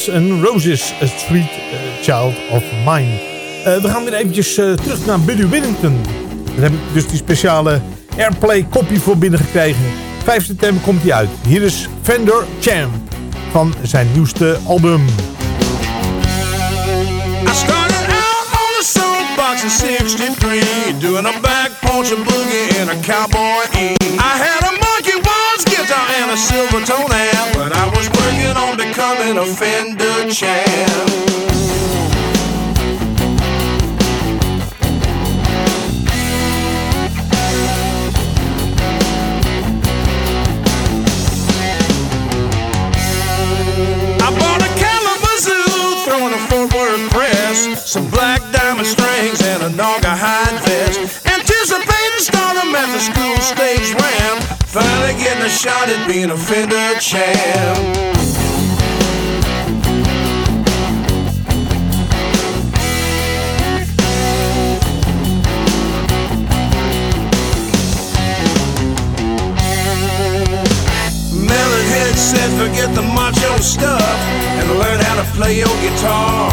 Guns Roses, A Street eh, Child of Mine. Eh, we gaan weer eventjes eh, terug naar Buddy Whittington. Daar heb ik dus die speciale Airplay kopie voor binnengekregen. 5 september komt hij uit. Hier is Fender Champ van zijn nieuwste album. I started out on a soapbox in 63, doing a back punching boogie in a cowboy E. I had a Worth press, some black diamond strings and a Naugahyde vest. Anticipating stardom at the school stage ramp, finally getting a shot at being a Fender champ. Melon said forget the macho stuff and learn how to play your guitar.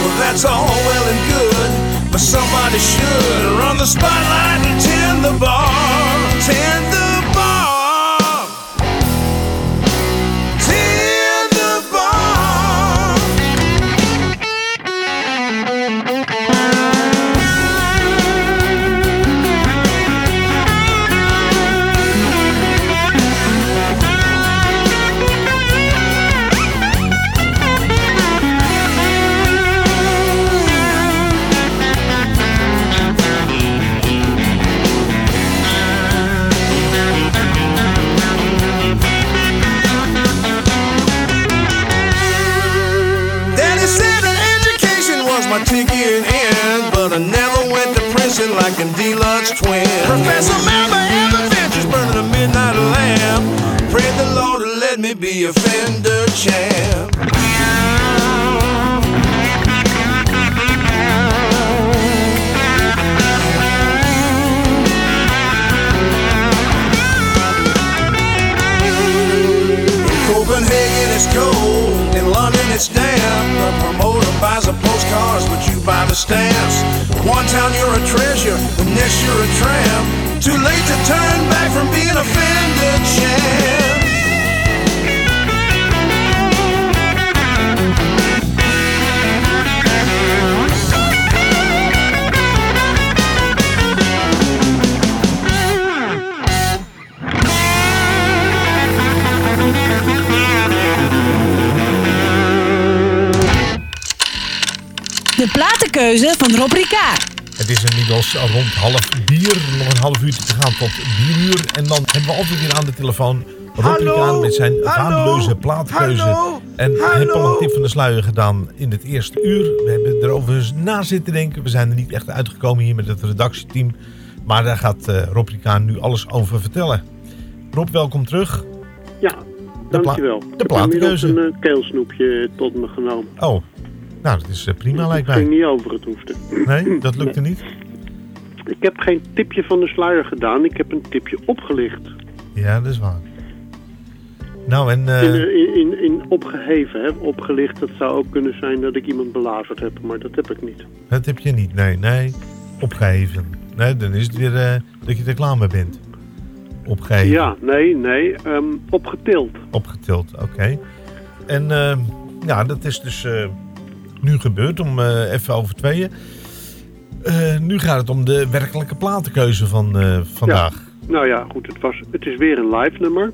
Well, that's all well and good, but somebody should run the spotlight and tend the bar. Tend the in Twin. Professor Member and adventures burning a midnight lamp. Prayed the Lord to let me be a Fender champ. In Copenhagen it's cold, in London it's damp. The promoter buys the postcards, but you buy the stamps. One town you're a treasure, the next you're a tramp. Too late to turn back from being a Fender champ. Van Rob Ricard. Het is inmiddels rond half bier. Nog een half uurtje te gaan tot bieruur. En dan hebben we altijd weer aan de telefoon Rob Ricard met zijn platenkeuze. hallo, en hij heeft al een tip van de sluier gedaan in het eerste uur. We hebben erover eens na zitten denken. We zijn er niet echt uitgekomen hier met het redactieteam. Maar daar gaat eh, Rob Ricard nu alles over vertellen. Rob, welkom terug. Ja, pla- dankjewel. de Ik heb inmiddels platenkeuze. een eh, keelsnoepje tot me genomen. Oh, nou dat is eh, prima lijkt Het ging mij. niet over het hoefde. Nee, dat lukte niet? Ik heb geen tipje van de sluier gedaan. Ik heb een tipje opgelicht. Ja, dat is waar. Nou en... eh, In, eh, in, in, in opgeheven, hè. Opgelicht, dat zou ook kunnen zijn dat ik iemand belazerd heb. Maar dat heb ik niet. Dat heb je niet, nee, nee. Opgeheven. Nee, dan is het weer dat je er klaar mee bent. Opgeheven. Ja, nee, nee. ehm, opgetild. Opgetild, oké. En eh, ja, dat is dus nu gebeurd om eh, even over tweeën. Eh, nu gaat het om de werkelijke platenkeuze van eh, vandaag. Nou ja, goed. Het, was, het is weer een live nummer.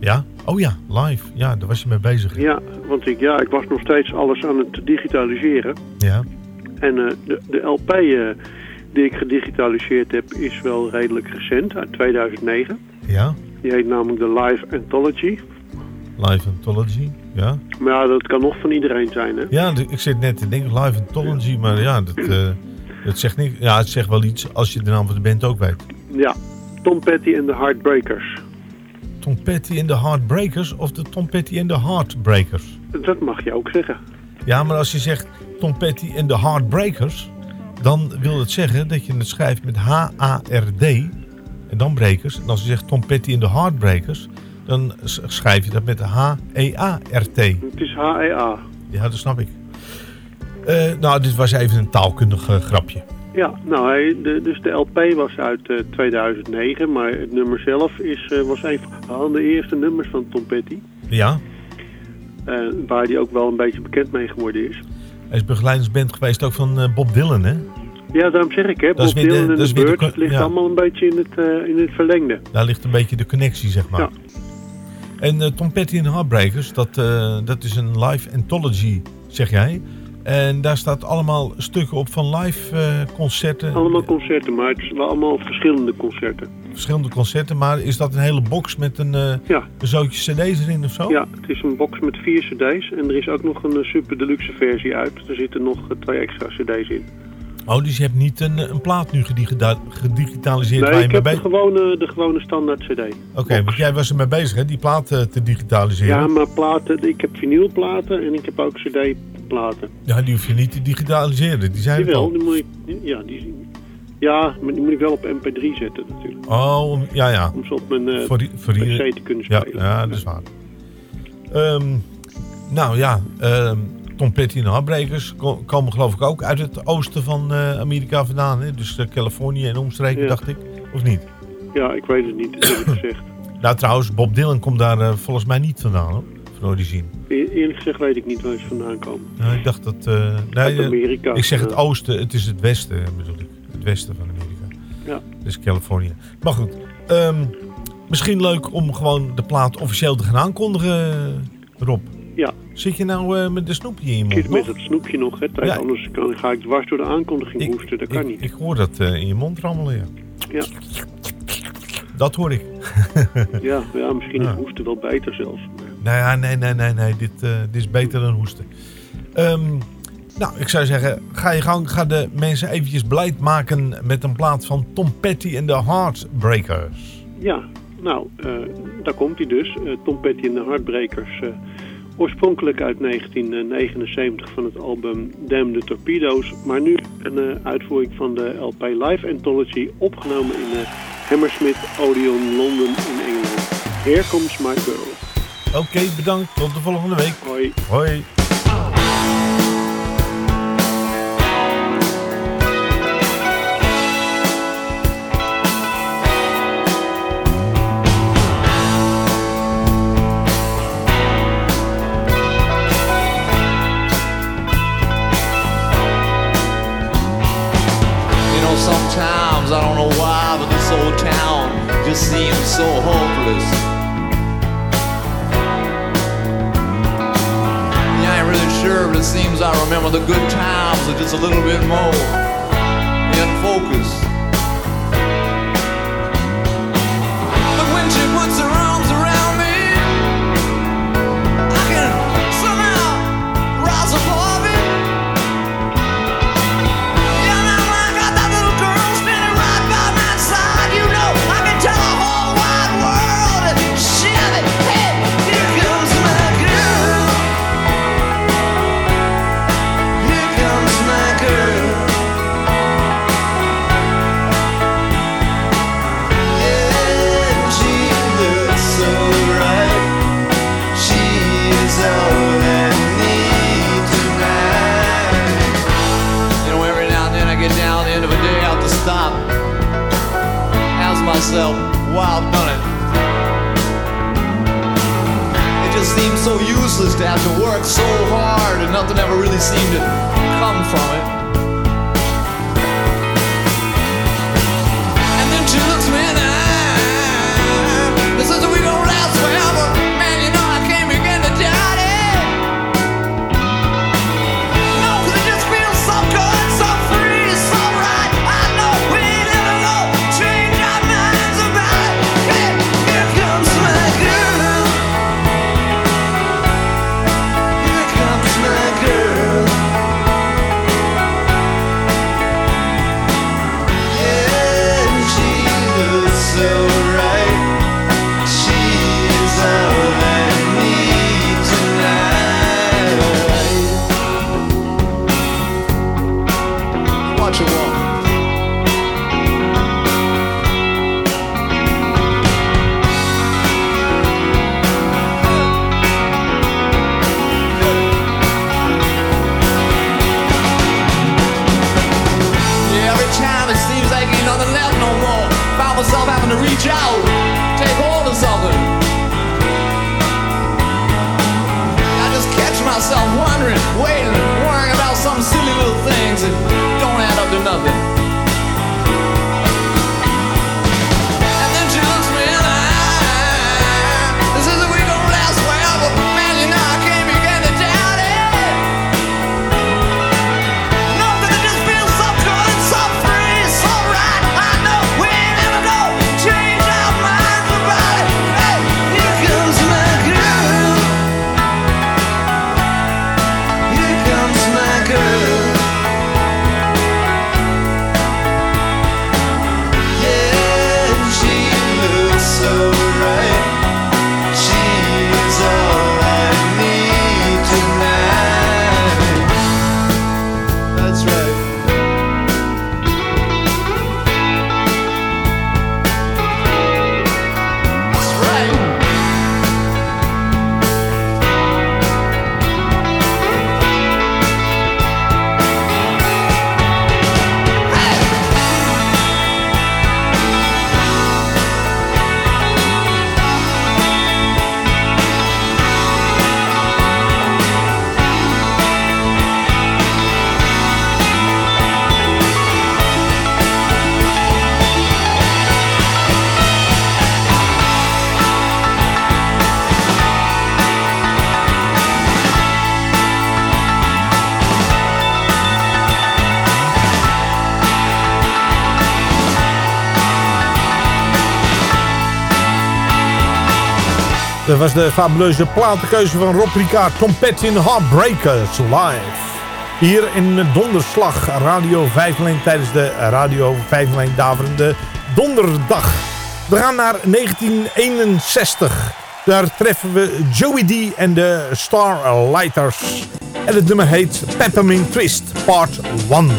Ja? Oh ja, live. Ja, daar was je mee bezig. Ja, want ik, ja, ik was nog steeds alles aan het digitaliseren. Ja. En de, de LP die ik gedigitaliseerd heb is wel redelijk recent, uit 2009. Ja? Die heet namelijk de Live Anthology. Live Anthology. Ja. Maar ja, dat kan nog van iedereen zijn, hè? Ja, ik zit net te denken Live Anthology, maar ja, dat, eh, dat zegt niet. Ja, het zegt wel iets als je de naam van de band ook weet. Ja, Tom Petty en de Heartbreakers. Tom Petty en de Heartbreakers of de Tom Petty en de Heartbreakers? Dat mag je ook zeggen. Ja, maar als je zegt Tom Petty en de Heartbreakers, dan wil het zeggen dat je het schrijft met H-A-R-D en dan Breakers. En als je zegt Tom Petty en de Heartbreakers, dan schrijf je dat met H-E-A-R-T. Het is HEA. Ja, dat snap ik. Eh, nou, dit was even een taalkundig eh, grapje. Ja, nou, de, dus de LP was uit eh, 2009, maar het nummer zelf is, eh, was een van de eerste nummers van Tom Petty. Ja, eh, waar hij ook wel een beetje bekend mee geworden is. hij is begeleidingsband geweest ook van eh, Bob Dylan, hè? Ja, daarom zeg ik, hè, Dat Bob weer de- Dylan en de de Birds, het ligt ja. allemaal een beetje in het, eh, in het verlengde. Daar ligt een beetje de connectie, zeg maar. Ja. En eh, Tom Petty en Heartbreakers, dat, eh, dat is een live anthology, zeg jij. En daar staat allemaal stukken op van live eh, concerten. Allemaal concerten, maar het is wel allemaal verschillende concerten. Verschillende concerten, maar is dat een hele box met een, Ja. een zootje cd's erin of zo? Ja, het is een box met vier cd's en er is ook nog een super deluxe versie uit. Er zitten nog twee extra cd's in. Oh, dus je hebt niet een, een plaat nu gedigita- gedigitaliseerd waar Nee, je ik mee heb de gewone, de gewone standaard cd. Oké, want jij was er mee bezig, hè, die plaat eh, te digitaliseren. Ja, maar platen, ik heb vinylplaten en ik heb ook cd-platen. Ja, die hoef je niet te digitaliseren, die zijn Jawel, al. die moet ik, ja, die, ja, maar die moet ik wel op mp3 zetten natuurlijk. Oh, ja, ja. Om ze op mijn eh, Voor die- voor die- pc te kunnen spelen. ja, dat is waar. Ehm, nou ja, ehm, Tom Petty en ko- komen geloof ik ook uit het oosten van eh, Amerika vandaan. Hè? Dus eh, Californië en omstreken, Ja. dacht ik. Of niet? Ja, ik weet het niet, eerlijk <coughs> gezegd. Nou trouwens, Bob Dylan komt daar eh, volgens mij niet vandaan, hoor. Van origine. E- eerlijk gezegd weet ik niet waar ze vandaan komen. Nou, ik dacht dat... nee, eh, Amerika, ik zeg het oosten, het is het westen bedoel ik. Het westen van Amerika. Ja. Dus Californië. Maar goed, ehm, misschien leuk om gewoon de plaat officieel te gaan aankondigen, Rob. Ja. Zit je nou eh, met de snoepje in je Ik mond zit met het snoepje nog, hè, Ja. anders kan, ga ik dwars door de aankondiging hoesten. Dat kan ik, niet. Ik hoor dat eh, in je mond rammelen, ja. Ja, Dat hoor ik. <laughs> ja, ja misschien is Ja. hoesten wel beter zelfs. Nou ja, nee, nee, nee, nee. Dit, eh, dit is beter dan hoesten. Ehm, nou, ik zou zeggen, ga je gang. Ga de mensen eventjes blijd maken met een plaat van Tom Petty en de Heartbreakers. Ja, nou, daar komt hij dus. Tom Petty en de Heartbreakers. Eh, oorspronkelijk uit 1979 van het album Damn the Torpedoes. Maar nu een eh, uitvoering van de LP Live Anthology. Opgenomen in de Hammersmith Odeon Londen in Engeland. Here Comes My Girl. Oké, bedankt. Tot de volgende week. Hoi. Hoi. Just seems so hopeless. Yeah, I ain't really sure, but it seems I remember the good times with just a little bit more in focus. Dat was de fabuleuze platenkeuze van Rob Ricard. Tom Petty in Heartbreakers live. Hier in Donderslag, Radio 501 tijdens de Radio 501 Daverende Donderdag. We gaan naar 1961. Daar treffen we Joey D en de Starlighters. En het nummer heet Peppermint Twist Part 1.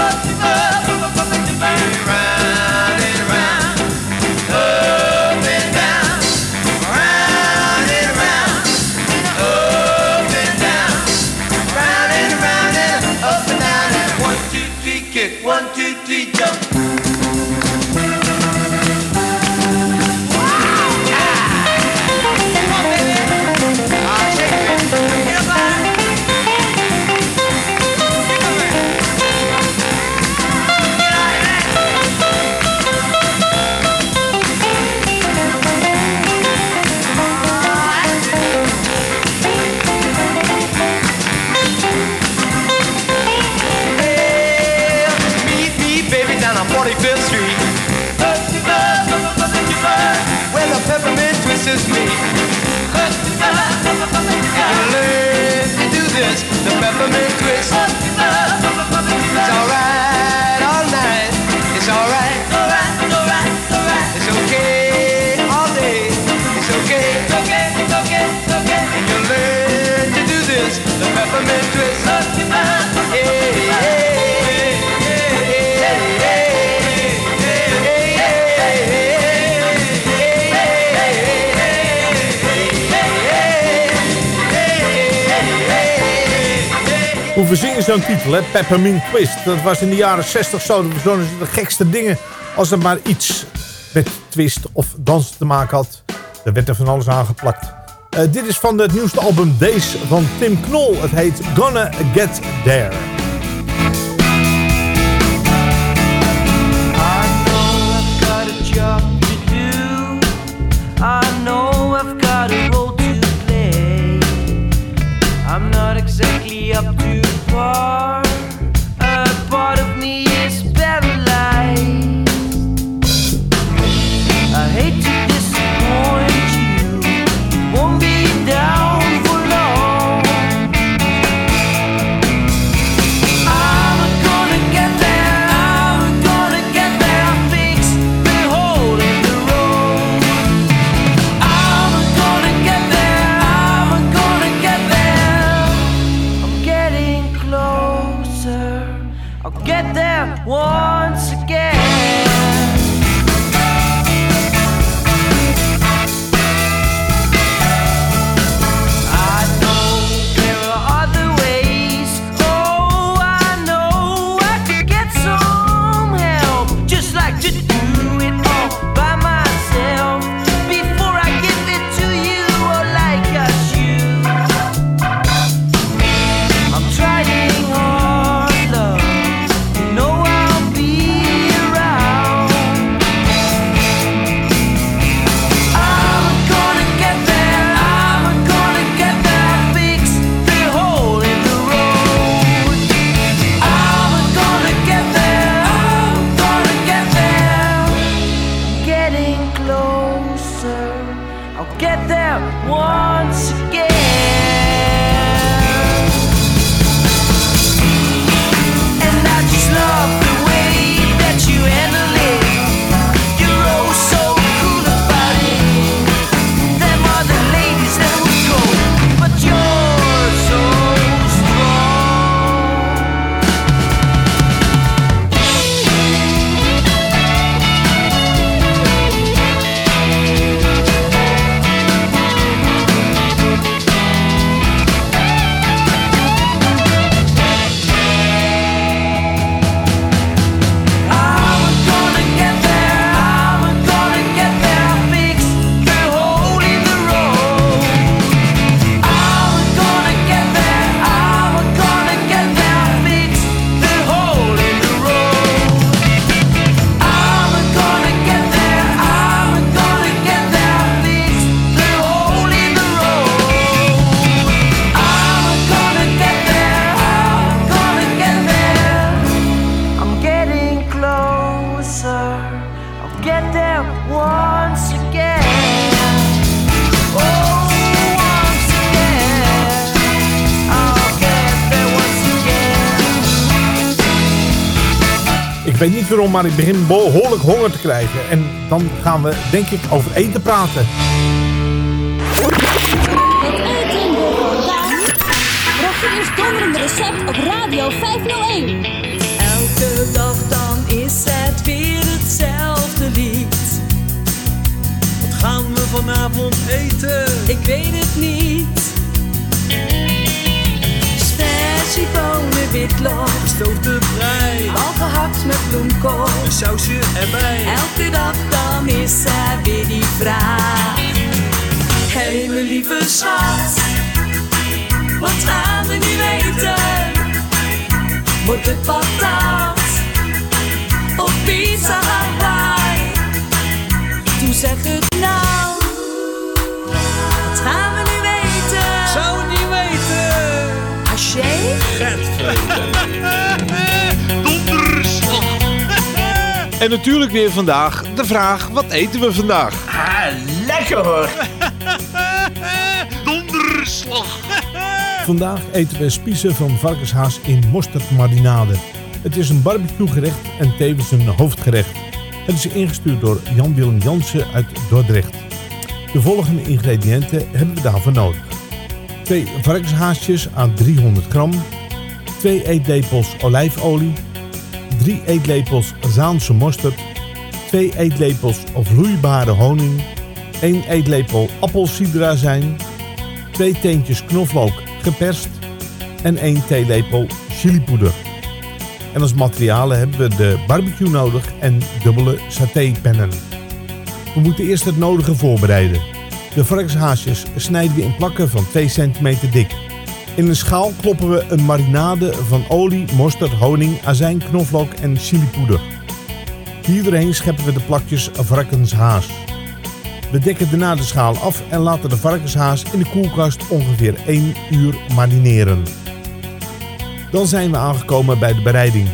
Peppermint Verzin je zo'n titel? Peppermint Twist. Dat was in de jaren 60 zo. Dat was de gekste dingen. Als er maar iets met twist of dans te maken had. Er werd er van alles aangeplakt. Eh, dit is van het nieuwste album Days van Tim Knol. Het heet Gonna Get There. To niet waarom, maar ik begin behoorlijk honger te krijgen. En dan gaan we, denk ik, over eten praten. Het eten vandaag. Rogiers donderende recept op Radio 501. Elke dag dan is het weer hetzelfde lied. Wat gaan we vanavond eten? Ik weet het niet. Spersiebonen, witlof, brei, al gehakt met bloemkool. een sausje erbij. Elke dag dan is er weer die vraag. Hé mijn lieve schat, wat gaan we nu eten? Wordt het patat En natuurlijk weer vandaag de vraag, wat eten we vandaag? Ah, lekker hoor. <laughs> Donderslag. <laughs> Vandaag eten we spiezen van varkenshaas in mosterdmarinade. Het is een barbecuegerecht en tevens een hoofdgerecht. Het is ingestuurd door Jan-Willem Jansen uit Dordrecht. De volgende ingrediënten hebben we daarvoor nodig. 2 varkenshaasjes aan 300 gram, 2 eetlepels olijfolie, 3 eetlepels Zaanse mosterd, 2 eetlepels vloeibare honing, 1 eetlepel appelsiederazijn, 2 teentjes knoflook geperst en 1 theelepel chilipoeder. En als materialen hebben we de barbecue nodig en dubbele satépennen. We moeten eerst het nodige voorbereiden. De varkenshaasjes snijden we in plakken van 2 cm dik. In een schaal kloppen we een marinade van olie, mosterd, honing, azijn, knoflook en chilipoeder. Hierdoorheen scheppen we de plakjes varkenshaas. We dekken daarna de schaal af en laten de varkenshaas in de koelkast ongeveer 1 uur marineren. Dan zijn we aangekomen bij de bereiding.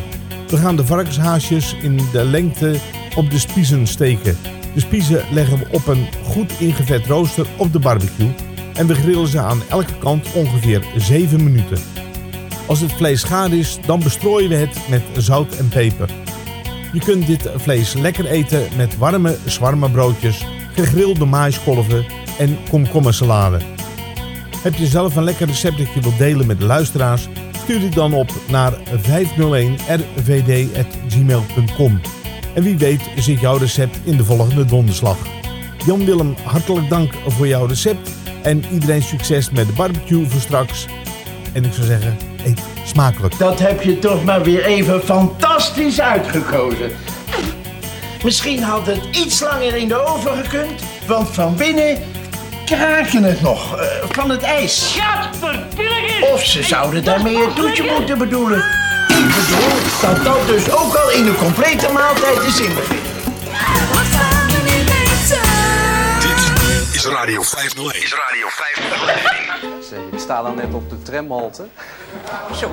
We gaan de varkenshaasjes in de lengte op de spiezen steken. De spiezen leggen we op een goed ingevet rooster op de barbecue en we grillen ze aan elke kant ongeveer 7 minuten. Als het vlees gaar is, dan bestrooien we het met zout en peper. Je kunt dit vlees lekker eten met warme zwarme broodjes, gegrilde maïskolven en komkommersalade. Heb je zelf een lekker recept dat je wilt delen met de luisteraars? Stuur dit dan op naar 501rvd.gmail.com. En wie weet zit jouw recept in de volgende donderslag. Jan Willem, hartelijk dank voor jouw recept. En iedereen succes met de barbecue voor straks. En ik zou zeggen, eet smakelijk. Dat heb je toch maar weer even fantastisch uitgekozen. Misschien had het iets langer in de oven gekund, want van binnen kraken het nog eh, van het ijs. Of ze zouden daarmee het toetje moeten bedoelen. Ik bedoel dat dat dus ook al in een complete maaltijd is inbegrepen. Dit is Radio 501. Is Radio 501. Zeg, ik sta dan net op de tramhalte. Zo.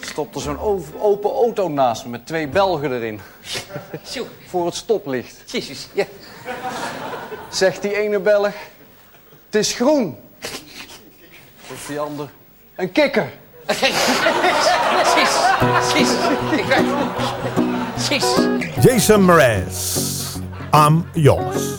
Stopt er zo'n open auto naast me met twee Belgen erin. Zo. Voor het stoplicht. Jezus, ja. Zegt die ene Belg, het is groen. Zegt die ander, een kikker. Precies, precies. Precies. Jason Mraz, I'm yours.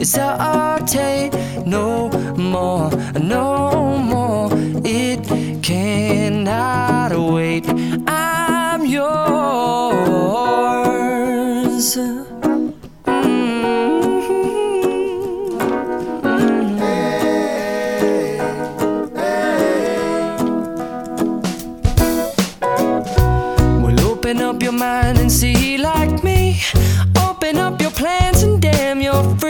hesitate no more, no more. It cannot wait. I'm yours. Mm-hmm. Well, open up your mind and see like me. Open up your plans and damn, you're free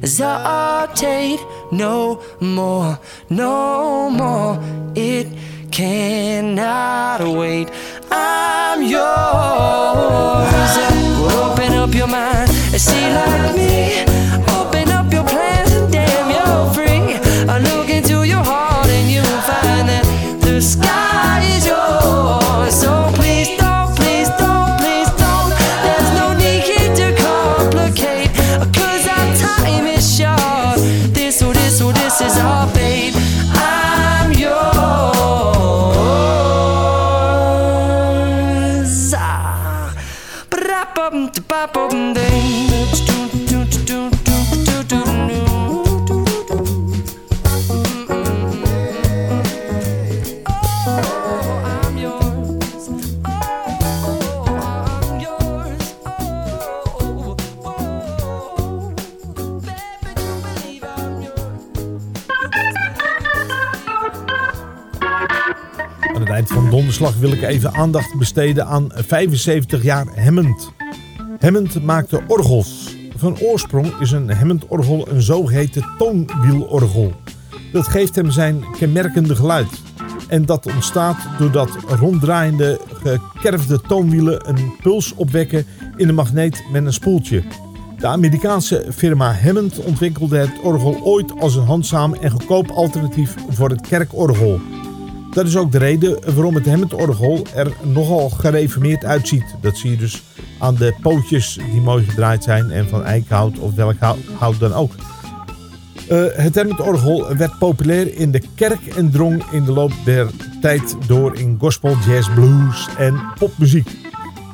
hesitate no more, no more. It cannot wait. I'm yours. Well, open up your mind and see like me. Wil ik even aandacht besteden aan 75 jaar Hammond. Hammond maakte orgels. Van oorsprong is een Hammond-orgel een zogeheten toonwielorgel. Dat geeft hem zijn kenmerkende geluid. En dat ontstaat doordat ronddraaiende gekerfde toonwielen een puls opwekken in een magneet met een spoeltje. De Amerikaanse firma Hammond ontwikkelde het orgel ooit als een handzaam en goedkoop alternatief voor het kerkorgel. Dat is ook de reden waarom het Hammond-orgel er nogal gereformeerd uitziet. Dat zie je dus aan de pootjes die mooi gedraaid zijn en van eikenhout of welk hou- hout dan ook. Eh, het Hammond-orgel werd populair in de kerk en drong in de loop der tijd door in gospel, jazz, blues en popmuziek.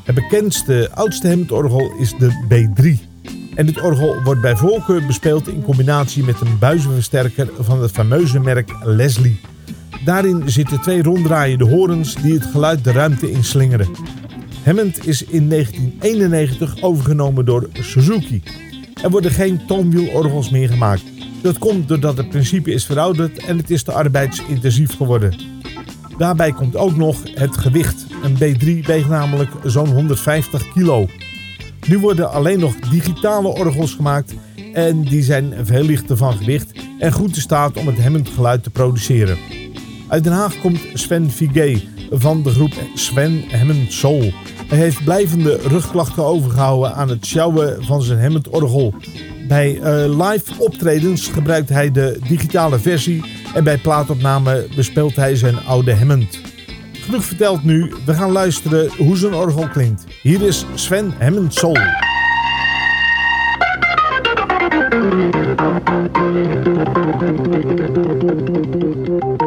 Het bekendste, oudste Hammond-orgel is de B3. En dit orgel wordt bij voorkeur bespeeld in combinatie met een buizenversterker van het fameuze merk Leslie. Daarin zitten twee ronddraaiende horens die het geluid de ruimte inslingeren. Hammond is in 1991 overgenomen door Suzuki. Er worden geen toonwielorgels meer gemaakt. Dat komt doordat het principe is verouderd en het is te arbeidsintensief geworden. Daarbij komt ook nog het gewicht. Een B3 weegt namelijk zo'n 150 kilo. Nu worden alleen nog digitale orgels gemaakt en die zijn veel lichter van gewicht en goed in staat om het Hammond geluid te produceren. Uit Den Haag komt Sven Vigé van de groep Sven Hammond Soul. Hij heeft blijvende rugklachten overgehouden aan het sjouwen van zijn Hammond orgel. Bij eh, live optredens gebruikt hij de digitale versie en bij plaatopname bespeelt hij zijn oude Hammond. Genoeg verteld nu, we gaan luisteren hoe zijn orgel klinkt. Hier is Sven Hammond Soul. <laughs>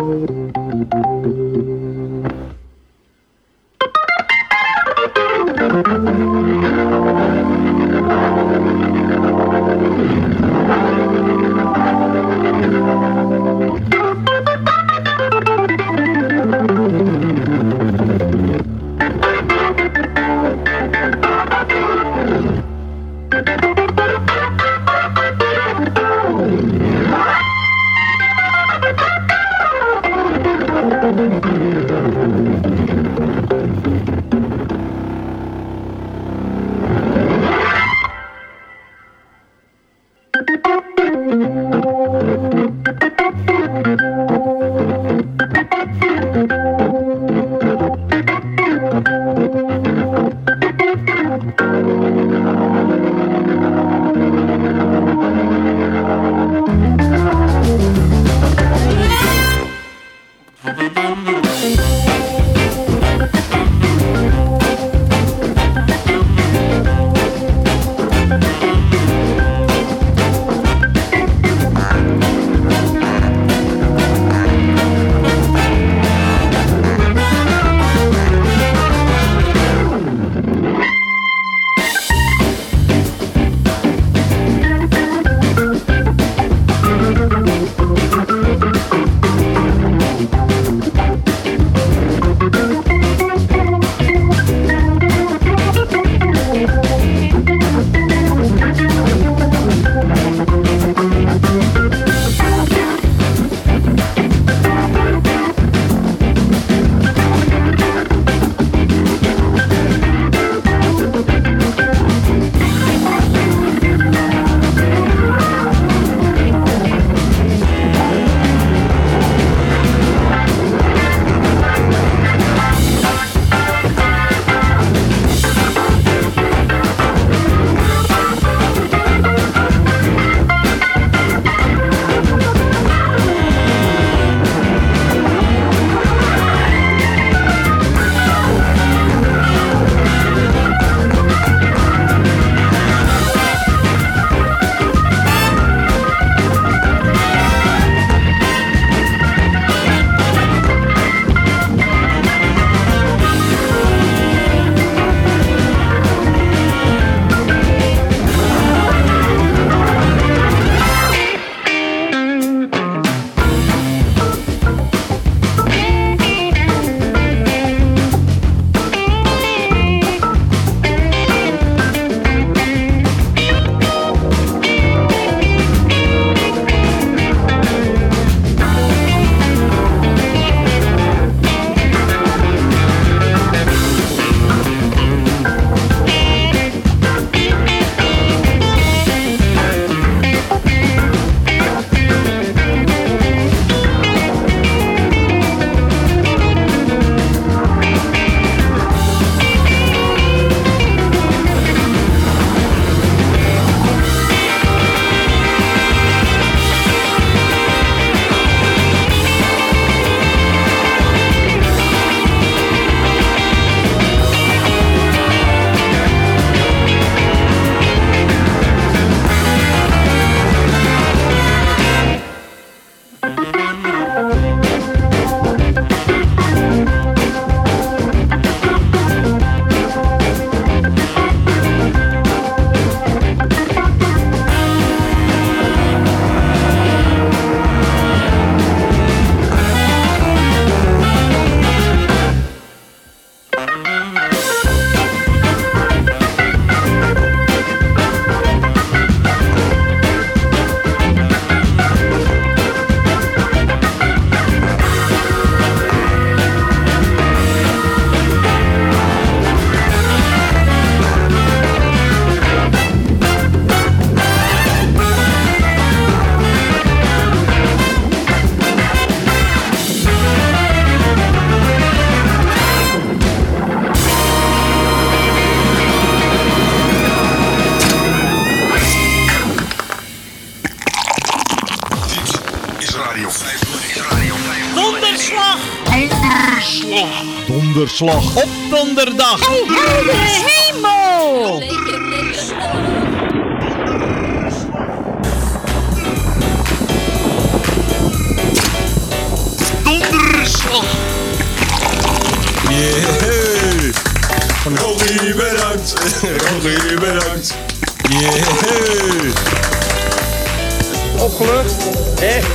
donderslag op donderdag. Oh, hey, Donder hemel! Donderslag! Yeah! Rogier, bedankt! <laughs> Rogier, bedankt! Yeah! Opgelucht? Echt?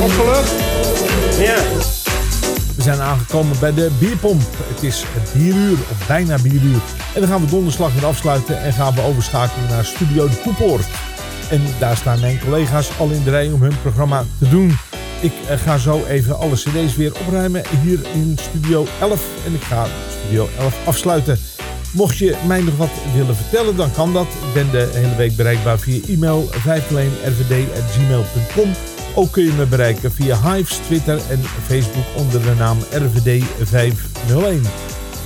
Opgelucht? Ja zijn aangekomen bij de bierpomp. Het is bieruur, of bijna bieruur. En dan gaan we donderslag weer afsluiten en gaan we overschakelen naar Studio de Koepoort. En daar staan mijn collega's al in de rij om hun programma te doen. Ik eh, ga zo even alle cd's weer opruimen hier in Studio 11. En ik ga Studio 11 afsluiten. Mocht je mij nog wat willen vertellen, dan kan dat. Ik ben de hele week bereikbaar via e-mail 5 rvd.gmail.com. Ook kun je me bereiken via Hives, Twitter en Facebook onder de naam RVD501.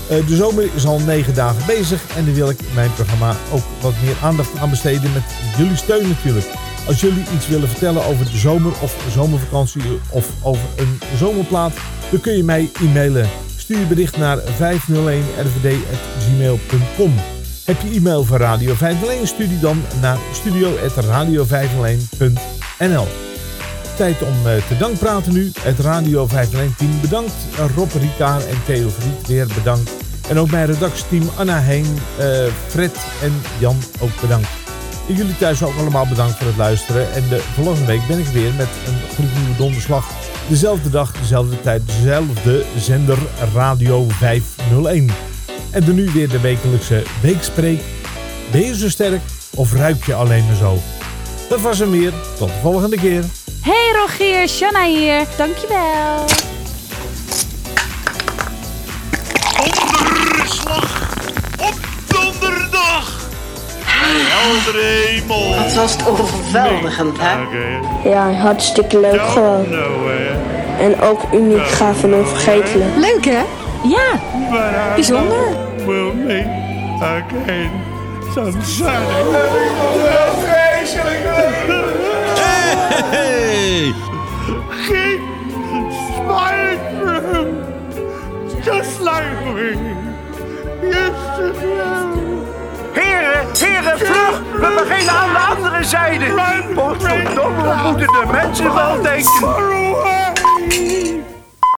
Eh, de zomer is al negen dagen bezig en dan wil ik mijn programma ook wat meer aandacht aan besteden met jullie steun natuurlijk. Als jullie iets willen vertellen over de zomer of zomervakantie of over een zomerplaat, dan kun je mij e-mailen. Stuur je bericht naar 501rvd.gmail.com. Heb je e-mail van Radio 501, stuur die dan naar studio.radio501.nl. Tijd om eh, te dank praten nu. Het Radio 501 team bedankt. Rob Ricard en Theo Vriet weer bedankt. En ook mijn redactieteam Anna Heen, eh, Fred en Jan ook bedankt. En jullie thuis ook allemaal bedankt voor het luisteren. En de volgende week ben ik weer met een gloednieuwe donderslag. Dezelfde dag, dezelfde tijd, dezelfde zender Radio 501. En dan nu weer de wekelijkse weekspreek. Ben je zo sterk of ruik je alleen maar zo? Dat was hem weer. Tot de volgende keer. Hey Rogier, Shanna hier. Dankjewel. Donderslag op donderdag. Heldere hemel. Wat was het overweldigend, hè? Ja, hartstikke leuk gewoon. En ook uniek, gaaf en onvergetelijk. Leuk, hè? Ja, bijzonder. Will again. Hey! Keep smiling, just like we used to do. Heren, heren, vlug! We beginnen aan de andere zijde. Potverdomme, wat moeten de mensen wel denken? Far away.